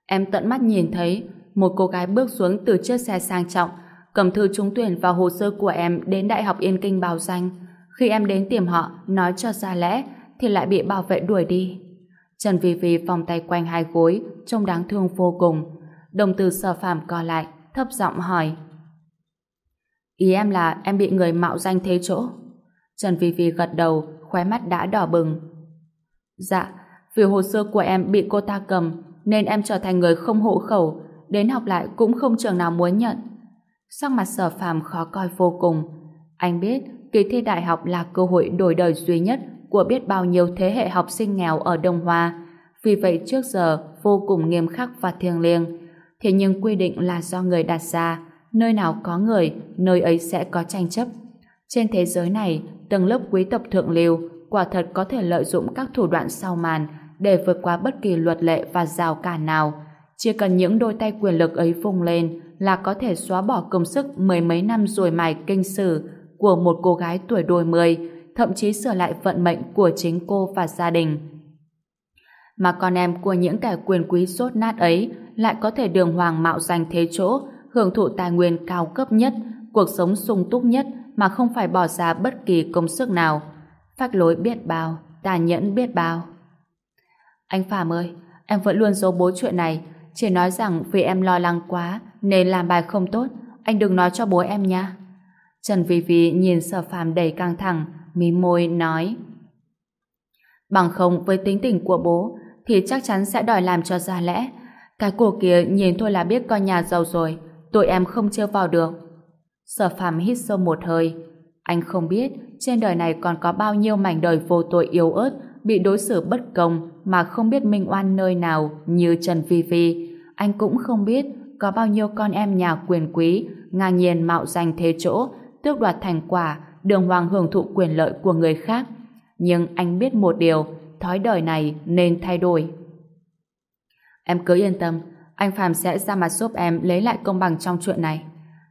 Em tận mắt nhìn thấy một cô gái bước xuống từ chiếc xe sang trọng, cầm thư trúng tuyển vào hồ sơ của em đến Đại học Yên Kinh báo danh. Khi em đến tìm họ, nói cho ra lẽ, thì lại bị bảo vệ đuổi đi. Trần Vi Vi vòng tay quanh hai gối, trông đáng thương vô cùng. Đồng từ sở phàm co lại, thấp giọng hỏi. Ý em là em bị người mạo danh thế chỗ. Trần Vi Vi gật đầu, khóe mắt đã đỏ bừng. Dạ, vì hồ sơ của em bị cô ta cầm, nên em trở thành người không hộ khẩu, đến học lại cũng không trường nào muốn nhận. Sắc mặt sở phàm khó coi vô cùng. Anh biết kỳ thi đại học là cơ hội đổi đời duy nhất của biết bao nhiêu thế hệ học sinh nghèo ở Đông Hoa. Vì vậy trước giờ vô cùng nghiêm khắc và thiêng liêng. Thế nhưng quy định là do người đặt ra, nơi nào có người, nơi ấy sẽ có tranh chấp. Trên thế giới này, tầng lớp quý tộc thượng lưu quả thật có thể lợi dụng các thủ đoạn sau màn để vượt qua bất kỳ luật lệ và rào cản nào. Chỉ cần những đôi tay quyền lực ấy vung lên là có thể xóa bỏ công sức mười mấy năm rồi mài kinh sử của một cô gái tuổi đôi mươi, thậm chí sửa lại vận mệnh của chính cô và gia đình. Mà con em của những kẻ quyền quý sốt nát ấy lại có thể đường hoàng mạo danh thế chỗ, hưởng thụ tài nguyên cao cấp nhất, cuộc sống sung túc nhất mà không phải bỏ ra bất kỳ công sức nào. Phách lối biết bao, tàn nhẫn biết bao. Anh Phạm ơi, em vẫn luôn giấu bố chuyện này, chỉ nói rằng vì em lo lắng quá nên làm bài không tốt, anh đừng nói cho bố em nha. Trần Vi Vi nhìn sở phàm đầy căng thẳng, mí môi nói Bằng không với tính tình của bố thì chắc chắn sẽ đòi làm cho ra lẽ. Cái cổ kia nhìn thôi là biết con nhà giàu rồi, tụi em không chưa vào được. Sở phàm hít sâu một hơi. Anh không biết trên đời này còn có bao nhiêu mảnh đời vô tội yếu ớt bị đối xử bất công mà không biết minh oan nơi nào như Trần Vi Vi. Anh cũng không biết có bao nhiêu con em nhà quyền quý ngang nhiên mạo danh thế chỗ tước đoạt thành quả đường hoàng hưởng thụ quyền lợi của người khác. Nhưng anh biết một điều thói đời này nên thay đổi. Em cứ yên tâm anh Phạm sẽ ra mặt giúp em lấy lại công bằng trong chuyện này.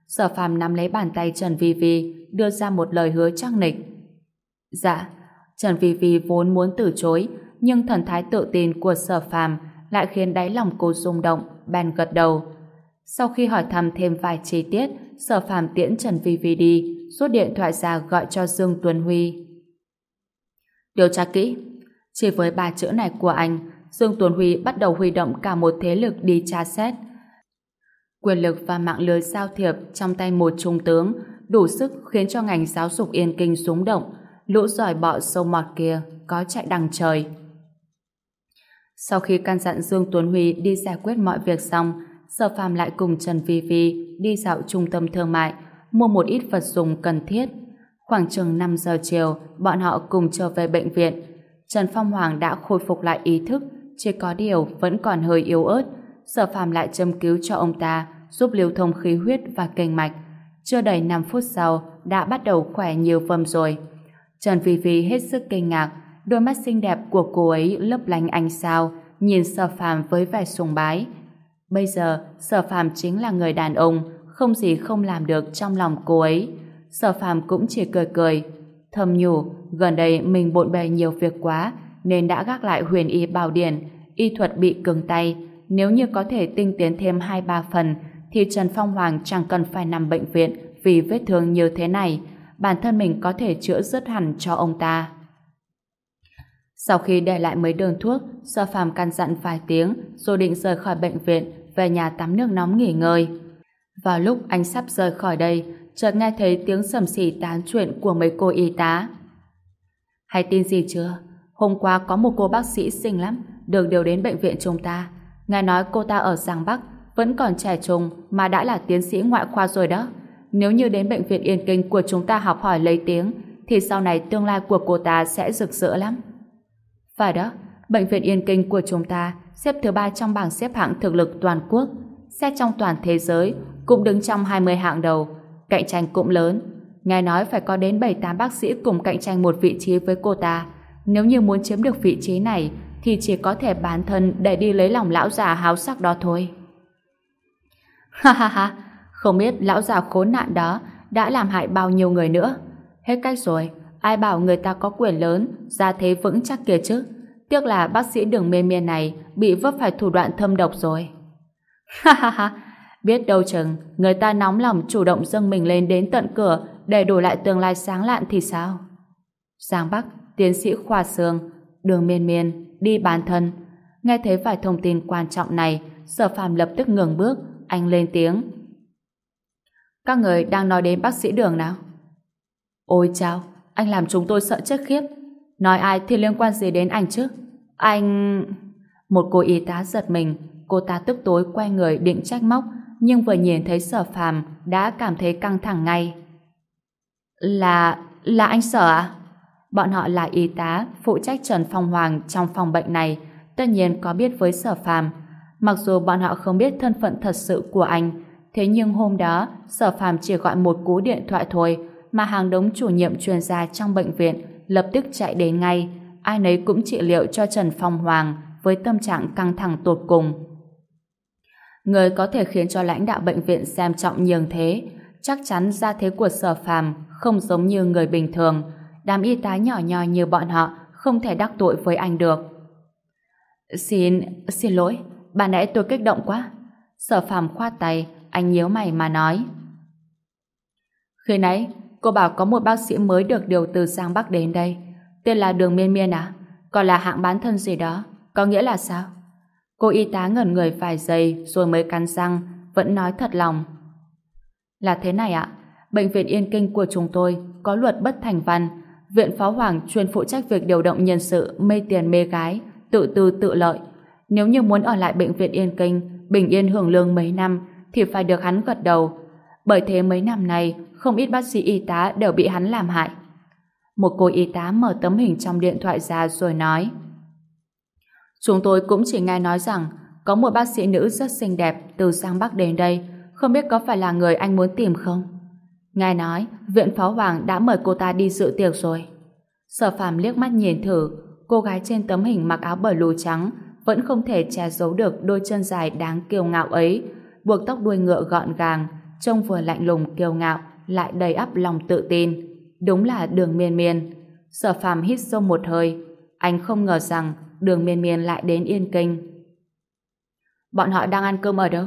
Sở Phạm nắm lấy bàn tay Trần Vi Vi đưa ra một lời hứa trăng nịch. Dạ, Trần Vi Vi vốn muốn từ chối, nhưng thần thái tự tin của Sở Phạm lại khiến đáy lòng cô rung động, bèn gật đầu. Sau khi hỏi thăm thêm vài chi tiết, Sở Phạm tiễn Trần Vi Vi đi, rút điện thoại ra gọi cho Dương Tuấn Huy. Điều tra kỹ, chỉ với ba chữ này của anh, Dương Tuấn Huy bắt đầu huy động cả một thế lực đi tra xét. Quyền lực và mạng lưới giao thiệp trong tay một trung tướng đủ sức khiến cho ngành giáo dục yên kinh xuống động, lũ giỏi bọ sâu mọt kia có chạy đằng trời. Sau khi căn dặn Dương Tuấn Huy đi giải quyết mọi việc xong, Sở Phạm lại cùng Trần Vi Vi đi dạo trung tâm thương mại, mua một ít vật dụng cần thiết. Khoảng chừng 5 giờ chiều, bọn họ cùng trở về bệnh viện. Trần Phong Hoàng đã khôi phục lại ý thức, chỉ có điều vẫn còn hơi yếu ớt. Sở Phạm lại châm cứu cho ông ta, giúp lưu thông khí huyết và kinh mạch. Chưa đầy 5 phút sau, đã bắt đầu khỏe nhiều vâm rồi. Trần Vi Vi hết sức kinh ngạc, đôi mắt xinh đẹp của cô ấy lấp lánh ánh sao, nhìn Sở Phạm với vẻ sùng bái. Bây giờ, Sở phàm chính là người đàn ông, không gì không làm được trong lòng cô ấy. Sở phàm cũng chỉ cười cười, thầm nhủ, gần đây mình bộn bề nhiều việc quá, nên đã gác lại huyền y bảo điển, y thuật bị cứng tay. Nếu như có thể tinh tiến thêm 2-3 phần, thì Trần Phong Hoàng chẳng cần phải nằm bệnh viện vì vết thương như thế này. Bản thân mình có thể chữa dứt hẳn cho ông ta. Sau khi để lại mấy đơn thuốc, Sở phàm căn dặn vài tiếng rồi định rời khỏi bệnh viện về nhà tắm nước nóng nghỉ ngơi. Vào lúc anh sắp rời khỏi đây, chợt nghe thấy tiếng sầm xì tán chuyện của mấy cô y tá. Hay tin gì chưa? Hôm qua có một cô bác sĩ xinh lắm, được điều đến bệnh viện chúng ta. Nghe nói cô ta ở Giang Bắc, vẫn còn trẻ trung mà đã là tiến sĩ ngoại khoa rồi đó. Nếu như đến bệnh viện Yên Kinh của chúng ta học hỏi lấy tiếng, thì sau này tương lai của cô ta sẽ rực rỡ lắm. Phải đó, bệnh viện Yên Kinh của chúng ta xếp thứ ba trong bảng xếp hạng thực lực toàn quốc, xét trong toàn thế giới cũng đứng trong 20 hạng đầu, cạnh tranh cũng lớn. Nghe nói phải có đến 7-8 bác sĩ cùng cạnh tranh một vị trí với cô ta. Nếu như muốn chiếm được vị trí này thì chỉ có thể bán thân để đi lấy lòng lão già háo sắc đó thôi. Ha ha ha, không biết lão già khốn nạn đó đã làm hại bao nhiêu người nữa. Hết cách rồi, ai bảo người ta có quyền lớn, ra thế vững chắc kia chứ. Tiếc là bác sĩ đường mê miên này bị vấp phải thủ đoạn thâm độc rồi. Ha ha ha, biết đâu chừng người ta nóng lòng chủ động dâng mình lên đến tận cửa để đổi lại tương lai sáng lạn thì sao? Giang Bắc, tiến sĩ khoa sương, đường miên miên, đi bán thân. Nghe thấy vài thông tin quan trọng này, sở phàm lập tức ngừng bước, anh lên tiếng. Các người đang nói đến bác sĩ đường nào? Ôi chao, anh làm chúng tôi sợ chết khiếp. Nói ai thì liên quan gì đến anh chứ? Anh... Một cô y tá giật mình, cô ta tức tối quay người định trách móc, nhưng vừa nhìn thấy sở phàm đã cảm thấy căng thẳng ngay. Là... là anh sở à? Bọn họ là y tá phụ trách Trần Phong Hoàng trong phòng bệnh này, tất nhiên có biết với sở phàm. Mặc dù bọn họ không biết thân phận thật sự của anh, thế nhưng hôm đó sở phàm chỉ gọi một cú điện thoại thôi mà hàng đống chủ nhiệm chuyên gia trong bệnh viện lập tức chạy đến ngay. Ai nấy cũng trị liệu cho Trần Phong Hoàng với tâm trạng căng thẳng tột cùng. Người có thể khiến cho lãnh đạo bệnh viện xem trọng nhường thế, chắc chắn gia thế của sở phàm không giống như người bình thường, đám y tá nhỏ nhoi như bọn họ không thể đắc tội với anh được. Xin, xin lỗi, bà nãy tôi kích động quá. Sở phàm khoát tay, anh nhíu mày mà nói. Khi nãy, cô bảo có một bác sĩ mới được điều từ sang Bắc đến đây. Tên là Đường Miên Miên à? Còn là hạng bán thân gì đó. Có nghĩa là sao? Cô y tá ngẩn người vài giây rồi mới cắn răng, vẫn nói thật lòng. Là thế này ạ, bệnh viện Yên Kinh của chúng tôi có luật bất thành văn, Viện Phó Hoàng chuyên phụ trách việc điều động nhân sự mê tiền mê gái, tự tư tự lợi. Nếu như muốn ở lại bệnh viện Yên Kinh, bình yên hưởng lương mấy năm, thì phải được hắn gật đầu. Bởi thế mấy năm nay, không ít bác sĩ y tá đều bị hắn làm hại. Một cô y tá mở tấm hình trong điện thoại ra rồi nói Chúng tôi cũng chỉ nghe nói rằng có một bác sĩ nữ rất xinh đẹp từ Giang Bắc đến đây, không biết có phải là người anh muốn tìm không? ngài nói, viện phó hoàng đã mời cô ta đi dự tiệc rồi. Sở phàm liếc mắt nhìn thử, cô gái trên tấm hình mặc áo bờ lù trắng vẫn không thể che giấu được đôi chân dài đáng kiêu ngạo ấy, buộc tóc đuôi ngựa gọn gàng, trông vừa lạnh lùng kiêu ngạo, lại đầy ắp lòng tự tin. Đúng là đường miên miên. Sở phàm hít sâu một hơi. Anh không ngờ rằng đường miên miên lại đến Yên Kinh. Bọn họ đang ăn cơm ở đâu?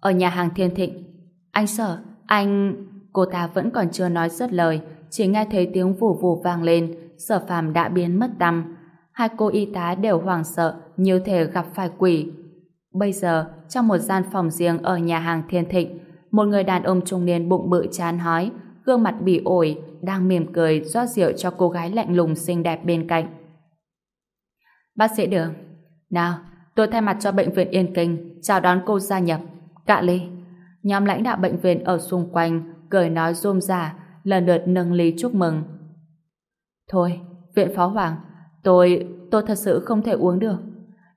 Ở nhà hàng Thiên Thịnh. Anh sở, anh... Cô ta vẫn còn chưa nói dứt lời, chỉ nghe thấy tiếng vù vù vang lên, sở phàm đã biến mất tăm. Hai cô y tá đều hoảng sợ, như thể gặp phải quỷ. Bây giờ, trong một gian phòng riêng ở nhà hàng Thiên Thịnh, một người đàn ông trung niên bụng bự chán hói, gương mặt bị ổi, đang mỉm cười rót rượu cho cô gái lạnh lùng xinh đẹp bên cạnh. Bác sĩ Đường, nào, tôi thay mặt cho bệnh viện Yên Kinh chào đón cô gia nhập. Cạ ly. Nhóm lãnh đạo bệnh viện ở xung quanh cười nói rôm rả, lần lượt nâng ly chúc mừng. Thôi, viện phó hoàng, tôi, tôi thật sự không thể uống được.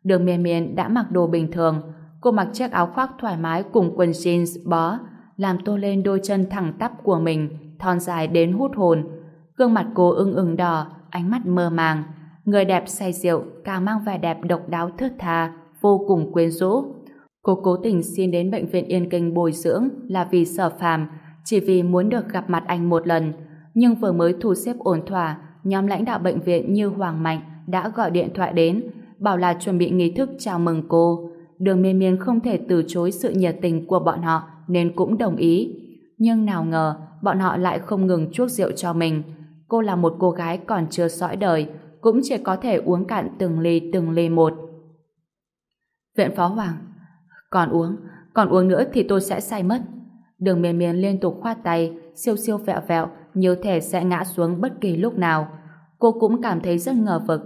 Đường miền miền đã mặc đồ bình thường, cô mặc chiếc áo khoác thoải mái cùng quần jeans bó, làm tô lên đôi chân thẳng tắp của mình, thon dài đến hút hồn. Gương mặt cô ưng ưng đỏ, ánh mắt mơ màng. Người đẹp say rượu càng mang vẻ đẹp độc đáo thướt tha, vô cùng quyến rũ. Cô cố tình xin đến bệnh viện Yên Kinh bồi dưỡng là vì sở phàm, chỉ vì muốn được gặp mặt anh một lần. Nhưng vừa mới thu xếp ổn thỏa, nhóm lãnh đạo bệnh viện như Hoàng Mạnh đã gọi điện thoại đến, bảo là chuẩn bị nghi thức chào mừng cô. Đường miên miên không thể từ chối sự nhiệt tình của bọn họ nên cũng đồng ý. Nhưng nào ngờ, bọn họ lại không ngừng chuốc rượu cho mình. Cô là một cô gái còn chưa sõi đời, cũng chỉ có thể uống cạn từng ly từng ly một. Viện Phó Hoàng, còn uống, còn uống nữa thì tôi sẽ say mất. Đường miên miền liên tục khoát tay, siêu siêu vẹo vẹo, như thể sẽ ngã xuống bất kỳ lúc nào. Cô cũng cảm thấy rất ngờ vực.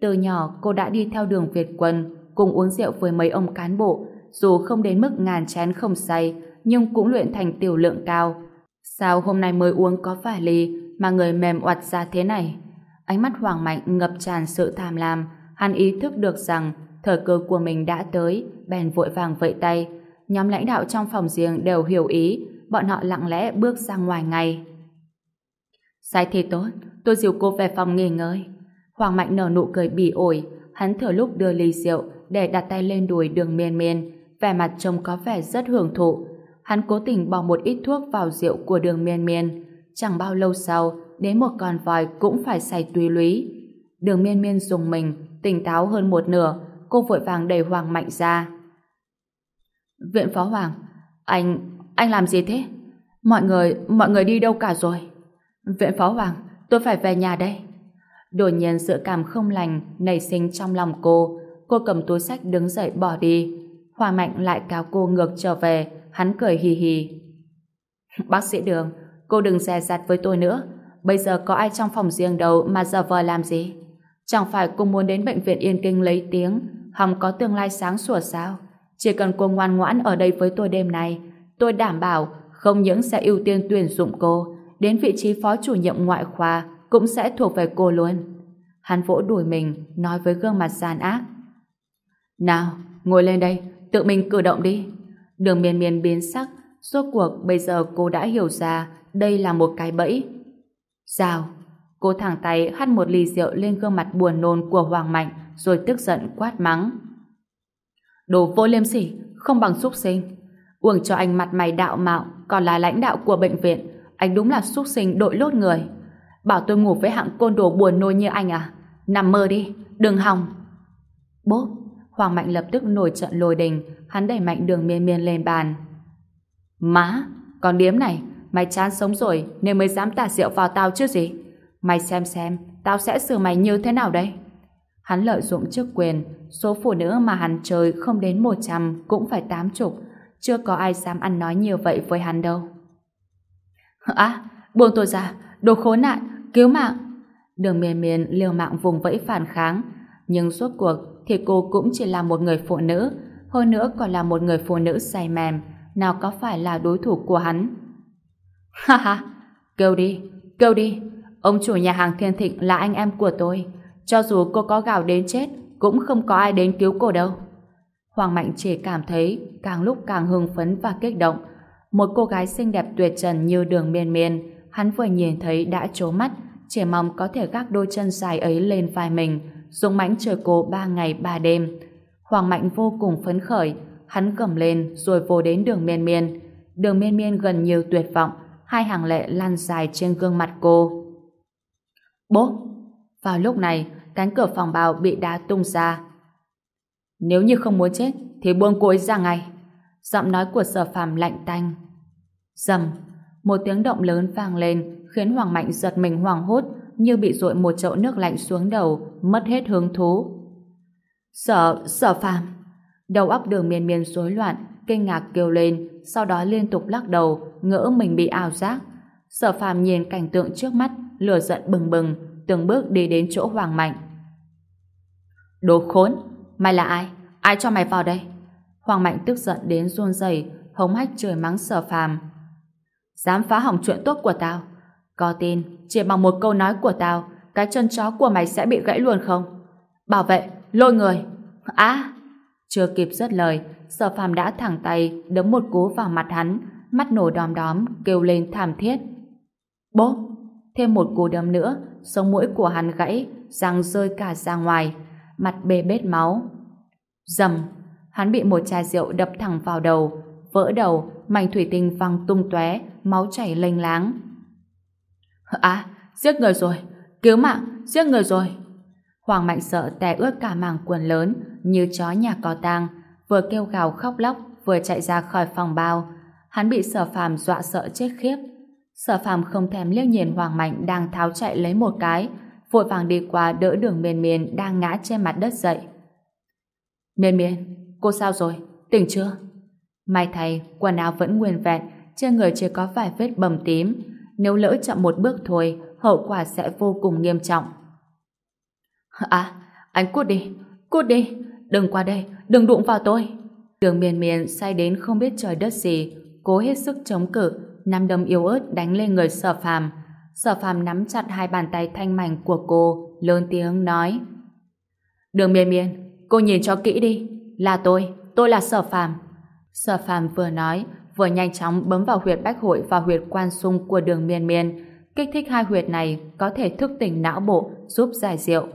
Từ nhỏ cô đã đi theo đường Việt Quân, cùng uống rượu với mấy ông cán bộ, dù không đến mức ngàn chén không say, nhưng cũng luyện thành tiểu lượng cao. Sao hôm nay mới uống có vài ly mà người mềm oặt ra thế này? Ánh mắt Hoàng Mạnh ngập tràn sự tham lam, hắn ý thức được rằng thời cơ của mình đã tới, bèn vội vàng vẫy tay. Nhóm lãnh đạo trong phòng riêng đều hiểu ý, bọn họ lặng lẽ bước ra ngoài ngay. Sai thì tốt, tôi dìu cô về phòng nghỉ ngơi. Hoàng Mạnh nở nụ cười bỉ ổi, hắn thở lúc đưa ly rượu để đặt tay lên đùi đường miên miên, vẻ mặt trông có vẻ rất hưởng thụ. Hắn cố tình bỏ một ít thuốc vào rượu của đường miên miên. Chẳng bao lâu sau, đến một con voi cũng phải say tùy lúy. Đường miên miên dùng mình, tỉnh táo hơn một nửa, cô vội vàng đẩy Hoàng Mạnh ra. Viện Phó Hoàng, anh, anh làm gì thế? Mọi người, mọi người đi đâu cả rồi? Viện Phó Hoàng, tôi phải về nhà đây. Đột nhiên sự cảm không lành nảy sinh trong lòng cô. Cô cầm túi sách đứng dậy bỏ đi. Hoàng Mạnh lại cáo cô ngược trở về. Hắn cười hì hì. [LAUGHS] Bác sĩ Đường, cô đừng dè dặt với tôi nữa. Bây giờ có ai trong phòng riêng đâu mà giờ vờ làm gì? Chẳng phải cô muốn đến bệnh viện Yên Kinh lấy tiếng, hòng có tương lai sáng sủa sao? Chỉ cần cô ngoan ngoãn ở đây với tôi đêm nay, tôi đảm bảo không những sẽ ưu tiên tuyển dụng cô, đến vị trí phó chủ nhiệm ngoại khoa cũng sẽ thuộc về cô luôn. Hắn vỗ đuổi mình, nói với gương mặt gian ác. Nào, ngồi lên đây, tự mình cử động đi. Đường miên miên biến sắc, suốt cuộc bây giờ cô đã hiểu ra đây là một cái bẫy. Sao? Cô thẳng tay hắt một ly rượu lên gương mặt buồn nôn của Hoàng Mạnh rồi tức giận quát mắng. Đồ vô liêm sỉ, không bằng xúc sinh. Uổng cho anh mặt mày đạo mạo, còn là lãnh đạo của bệnh viện. Anh đúng là xúc sinh đội lốt người. Bảo tôi ngủ với hạng côn đồ buồn nôn như anh à? Nằm mơ đi, đừng hòng. Bốp, Hoàng Mạnh lập tức nổi trận lôi đình, hắn đẩy mạnh đường miên miên lên bàn. Má, con điếm này, mày chán sống rồi nên mới dám tạt rượu vào tao chứ gì? Mày xem xem, tao sẽ xử mày như thế nào đây? Hắn lợi dụng chức quyền, số phụ nữ mà hắn chơi không đến 100 cũng phải 80, chưa có ai dám ăn nói nhiều vậy với hắn đâu. À, buông tôi ra, đồ khốn nạn, cứu mạng. Đường miền miền liều mạng vùng vẫy phản kháng, nhưng suốt cuộc thì cô cũng chỉ là một người phụ nữ, hơn nữa còn là một người phụ nữ say mềm, nào có phải là đối thủ của hắn. [LAUGHS] Ha ha, kêu đi, kêu đi, ông chủ nhà hàng Thiên Thịnh là anh em của tôi, cho dù cô có gào đến chết, cũng không có ai đến cứu cô đâu. Hoàng Mạnh chỉ cảm thấy càng lúc càng hưng phấn và kích động. Một cô gái xinh đẹp tuyệt trần như đường miên miên, hắn vừa nhìn thấy đã trố mắt, chỉ mong có thể gác đôi chân dài ấy lên vai mình, dũng mãnh chờ cô ba ngày ba đêm. Hoàng Mạnh vô cùng phấn khởi, hắn cầm lên rồi vô đến đường miên miên. Đường miên miên gần như tuyệt vọng, hai hàng lệ lan dài trên gương mặt cô. Bố! Vào lúc này, cánh cửa phòng bào bị đá tung ra. Nếu như không muốn chết, thì buông cô ấy ra ngay. Giọng nói của sở phàm lạnh tanh. Dầm! Một tiếng động lớn vang lên, khiến Hoàng Mạnh giật mình hoảng hốt, như bị dội một chậu nước lạnh xuống đầu, mất hết hứng thú. Sở, sở phàm! Đầu óc đường miên miên rối loạn, kinh ngạc kêu lên, sau đó liên tục lắc đầu, ngỡ mình bị ảo giác. Sở phàm nhìn cảnh tượng trước mắt, lửa giận bừng bừng, từng bước đi đến chỗ Hoàng Mạnh. Đồ khốn! Mày là ai? Ai cho mày vào đây? Hoàng Mạnh tức giận đến run rẩy, hống hách trời mắng sở phàm. Dám phá hỏng chuyện tốt của tao? Có tin, chỉ bằng một câu nói của tao, cái chân chó của mày sẽ bị gãy luôn không? Bảo vệ, lôi người! Á! chưa kịp dứt lời, sở phàm đã thẳng tay đấm một cú vào mặt hắn, mắt nổ đom đóm, kêu lên thảm thiết. Bốp! Thêm một cú đấm nữa, sống mũi của hắn gãy, răng rơi cả ra ngoài, mặt bê bết máu. Dầm! Hắn bị một chai rượu đập thẳng vào đầu, vỡ đầu, mảnh thủy tinh văng tung tóe, máu chảy lênh láng. À, giết người rồi! Cứu mạng! Giết người rồi! Hoàng Mạnh sợ tè ướt cả màng quần lớn, như chó nhà có tang, vừa kêu gào khóc lóc, vừa chạy ra khỏi phòng bao. Hắn bị sở phàm dọa sợ chết khiếp. Sở phàm không thèm liếc nhìn Hoàng Mạnh đang tháo chạy lấy một cái, vội vàng đi qua đỡ đường miền miền đang ngã trên mặt đất dậy. Miền miền, cô sao rồi? Tỉnh chưa? May thay, quần áo vẫn nguyên vẹn, trên người chỉ có vài vết bầm tím. Nếu lỡ chậm một bước thôi, hậu quả sẽ vô cùng nghiêm trọng. À, anh cút đi, cút đi, đừng qua đây, đừng đụng vào tôi. Đường miền miền say đến không biết trời đất gì, cố hết sức chống cự, nắm đấm yếu ớt đánh lên người sở phàm. Sở phàm nắm chặt hai bàn tay thanh mảnh của cô, lớn tiếng nói. Đường Miền Miền, cô nhìn cho kỹ đi. Là tôi, tôi là sở phàm. Sở phàm vừa nói, vừa nhanh chóng bấm vào huyệt bách hội và huyệt quan sung của đường miên miên. Kích thích hai huyệt này có thể thức tỉnh não bộ, giúp giải rượu.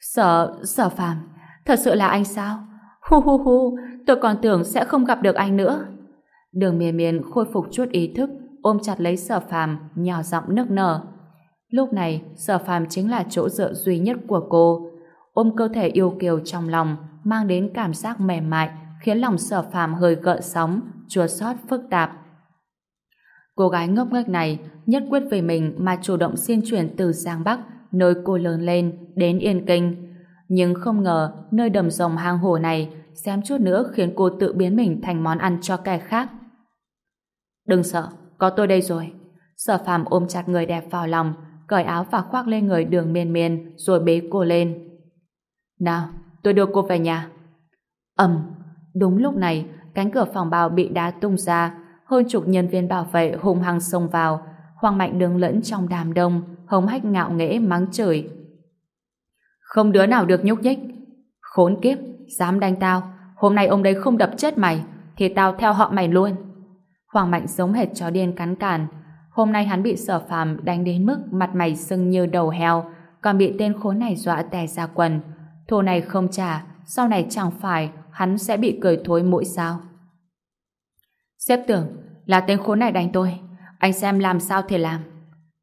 Sở, sở phàm, thật sự là anh sao? Hu hu hu, tôi còn tưởng sẽ không gặp được anh nữa. Đường miên miên khôi phục chút ý thức, ôm chặt lấy sở phàm, nhỏ giọng nức nở. Lúc này, sở phàm chính là chỗ dựa duy nhất của cô. Ôm cơ thể yêu kiều trong lòng, mang đến cảm giác mềm mại, khiến lòng sở phàm hơi gợn sóng, chua xót phức tạp. Cô gái ngốc nghếch này nhất quyết về mình mà chủ động xin chuyển từ Giang Bắc, nơi cô lớn lên, đến Yên Kinh. Nhưng không ngờ nơi đầm rồng hang hồ này xém chút nữa khiến cô tự biến mình thành món ăn cho kẻ khác. Đừng sợ, có tôi đây rồi. Sở phàm ôm chặt người đẹp vào lòng, cởi áo và khoác lên người đường miên miên rồi bế cô lên. Nào, tôi đưa cô về nhà. ầm, đúng lúc này, cánh cửa phòng bao bị đá tung ra, hơn chục nhân viên bảo vệ hùng hăng xông vào, Hoàng Mạnh đứng lẫn trong đám đông, hống hách ngạo nghễ mắng chửi. Không đứa nào được nhúc nhích. Khốn kiếp, dám đánh tao, hôm nay ông đấy không đập chết mày, thì tao theo họ mày luôn. Hoàng Mạnh giống hệt chó điên cắn cản. Hôm nay hắn bị sở phàm đánh đến mức mặt mày sưng như đầu heo, còn bị tên khốn này dọa tè ra quần. Thù này không trả, sau này chẳng phải hắn sẽ bị cười thối mũi sao. Xếp tưởng là tên khốn này đánh tôi. Anh xem làm sao thì làm.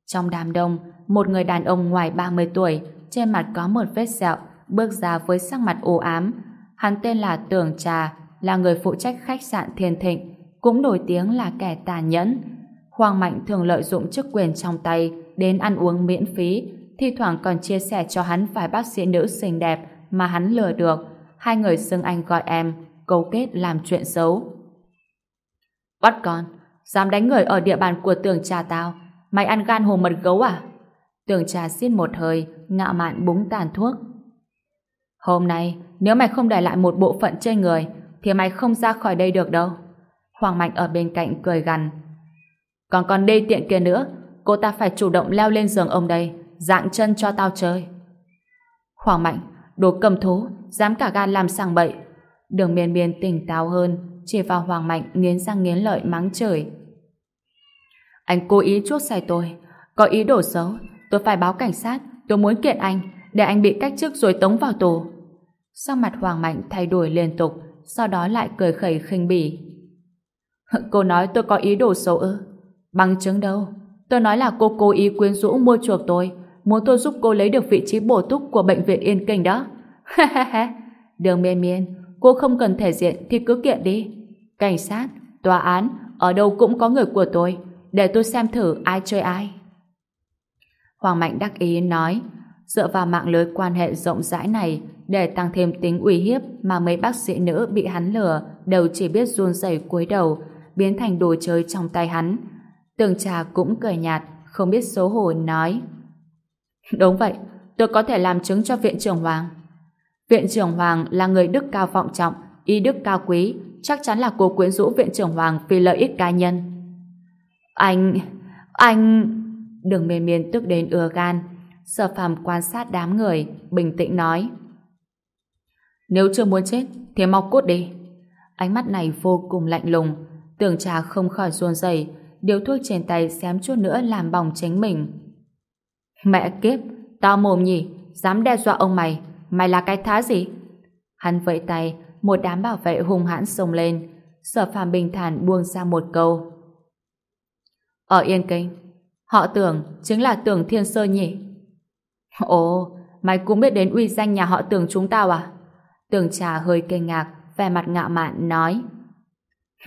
Trong đám đông, một người đàn ông ngoài 30 tuổi, trên mặt có một vết sẹo, bước ra với sắc mặt u ám. Hắn tên là Tưởng Trà, là người phụ trách khách sạn Thiên Thịnh, cũng nổi tiếng là kẻ tàn nhẫn. Hoàng Mạnh thường lợi dụng chức quyền trong tay đến ăn uống miễn phí, thi thoảng còn chia sẻ cho hắn vài bác sĩ nữ xinh đẹp mà hắn lừa được. Hai người xưng anh gọi em, cấu kết làm chuyện xấu. Bắt con, dám đánh người ở địa bàn của tường trà tao, mày ăn gan hồ mật gấu à? Tường trà xiết một hơi, ngạo mạn búng tàn thuốc. Hôm nay, nếu mày không để lại một bộ phận trên người, thì mày không ra khỏi đây được đâu. Hoàng Mạnh ở bên cạnh cười gằn. Còn con đê tiện kia nữa, cô ta phải chủ động leo lên giường ông đây, dạng chân cho tao chơi. Hoàng Mạnh, đồ cầm thú, dám cả gan làm sàng bậy. Đường miên miên tỉnh táo hơn, chỉ vào Hoàng Mạnh nghiến răng nghiến lợi mắng chửi. Anh cố ý chuốc sai tôi, có ý đồ xấu, tôi phải báo cảnh sát, tôi muốn kiện anh, để anh bị cách chức rồi tống vào tù. Sắc mặt Hoàng Mạnh thay đổi liên tục, sau đó lại cười khẩy khinh bỉ. [LAUGHS] Cô nói tôi có ý đồ xấu ư? Bằng chứng đâu? Tôi nói là cô cố ý quyến rũ mua chuộc tôi, muốn tôi giúp cô lấy được vị trí bổ túc của bệnh viện Yên Kinh đó. Ha ha ha! Đường miên miên, cô không cần thể diện thì cứ kiện đi. Cảnh sát, tòa án, ở đâu cũng có người của tôi, để tôi xem thử ai chơi ai. Hoàng Mạnh đắc ý nói, dựa vào mạng lưới quan hệ rộng rãi này để tăng thêm tính uy hiếp mà mấy bác sĩ nữ bị hắn lừa đều chỉ biết run rẩy cúi đầu, biến thành đồ chơi trong tay hắn. Tường trà cũng cười nhạt, không biết xấu hổ nói. Đúng vậy, tôi có thể làm chứng cho viện trưởng Hoàng. Viện trưởng Hoàng là người đức cao vọng trọng, y đức cao quý, chắc chắn là cô quyến rũ viện trưởng Hoàng vì lợi ích cá nhân. Anh... anh... Đường miên miên tức đến ưa gan. Sở phàm quan sát đám người, bình tĩnh nói. Nếu chưa muốn chết, thì mau cút đi. Ánh mắt này vô cùng lạnh lùng. Tưởng trà không khỏi ruồn rẩy, điều thuốc trên tay xém chút nữa làm bỏng chính mình. Mẹ kiếp, tao mồm nhỉ, dám đe dọa ông mày, mày là cái thá gì? Hắn vẫy tay, một đám bảo vệ hung hãn xông lên. Sở phàm bình thản buông ra một câu. Ở Yên Kinh, họ tưởng chính là tưởng Thiên Sơ nhỉ? Ồ, mày cũng biết đến uy danh nhà họ tưởng chúng tao à? Tưởng trà hơi kinh ngạc, vẻ mặt ngạo mạn nói.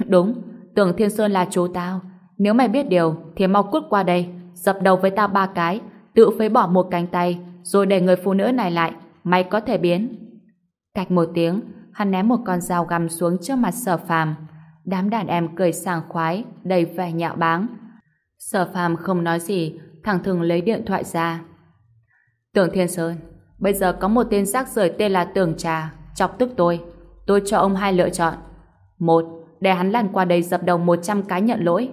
Đúng, tưởng Thiên Sơn là chú tao. Nếu mày biết điều, thì mau cút qua đây, dập đầu với tao ba cái, tự phế bỏ một cánh tay, rồi để người phụ nữ này lại, mày có thể biến. Cạch một tiếng, hắn ném một con dao găm xuống trước mặt sở phàm. Đám đàn em cười sảng khoái, đầy vẻ nhạo báng. Sở phàm không nói gì, thẳng thừng lấy điện thoại ra. Tưởng Thiên Sơn, bây giờ có một tên rác rưởi tên là Tưởng Trà, chọc tức tôi. Tôi cho ông hai lựa chọn. Một, để hắn lăn qua đây dập đầu 100 cái nhận lỗi.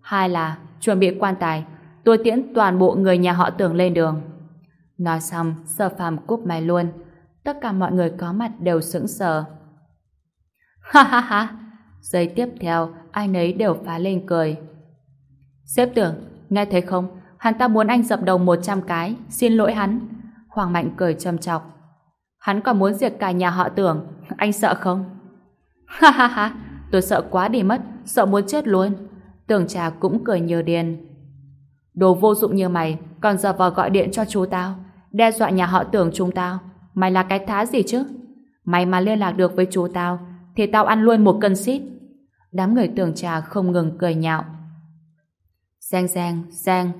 Hai là chuẩn bị quan tài, tôi tiễn toàn bộ người nhà họ Tưởng lên đường. Nói xong, sở phàm cúp máy luôn. Tất cả mọi người có mặt đều sững sờ. Ha ha ha! Giây tiếp theo, ai nấy đều phá lên cười. Xếp tưởng, nghe thấy không? Hắn ta muốn anh dập đầu 100 cái, xin lỗi hắn. Hoàng Mạnh cười châm chọc. Hắn còn muốn diệt cả nhà họ tưởng, anh sợ không? Ha ha ha, tôi sợ quá đi mất, sợ muốn chết luôn. Tưởng trà cũng cười nhiều điên. Đồ vô dụng như mày, còn giờ vào gọi điện cho chú tao, đe dọa nhà họ tưởng chúng tao. Mày là cái thá gì chứ? Mày mà liên lạc được với chú tao, thì tao ăn luôn một cân xít. Đám người tưởng trà không ngừng cười nhạo. Giang giang, giang.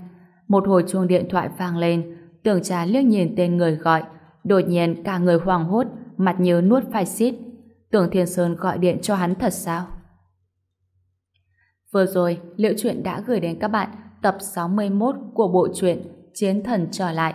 Một hồi chuông điện thoại vang lên, tưởng trà liếc nhìn tên người gọi, đột nhiên cả người hoảng hốt, mặt như nuốt phải xít. Tưởng Thiên Sơn gọi điện cho hắn thật sao? Vừa rồi, Liễu Chuyện đã gửi đến các bạn tập 61 của bộ truyện Chiến Thần Trở Lại.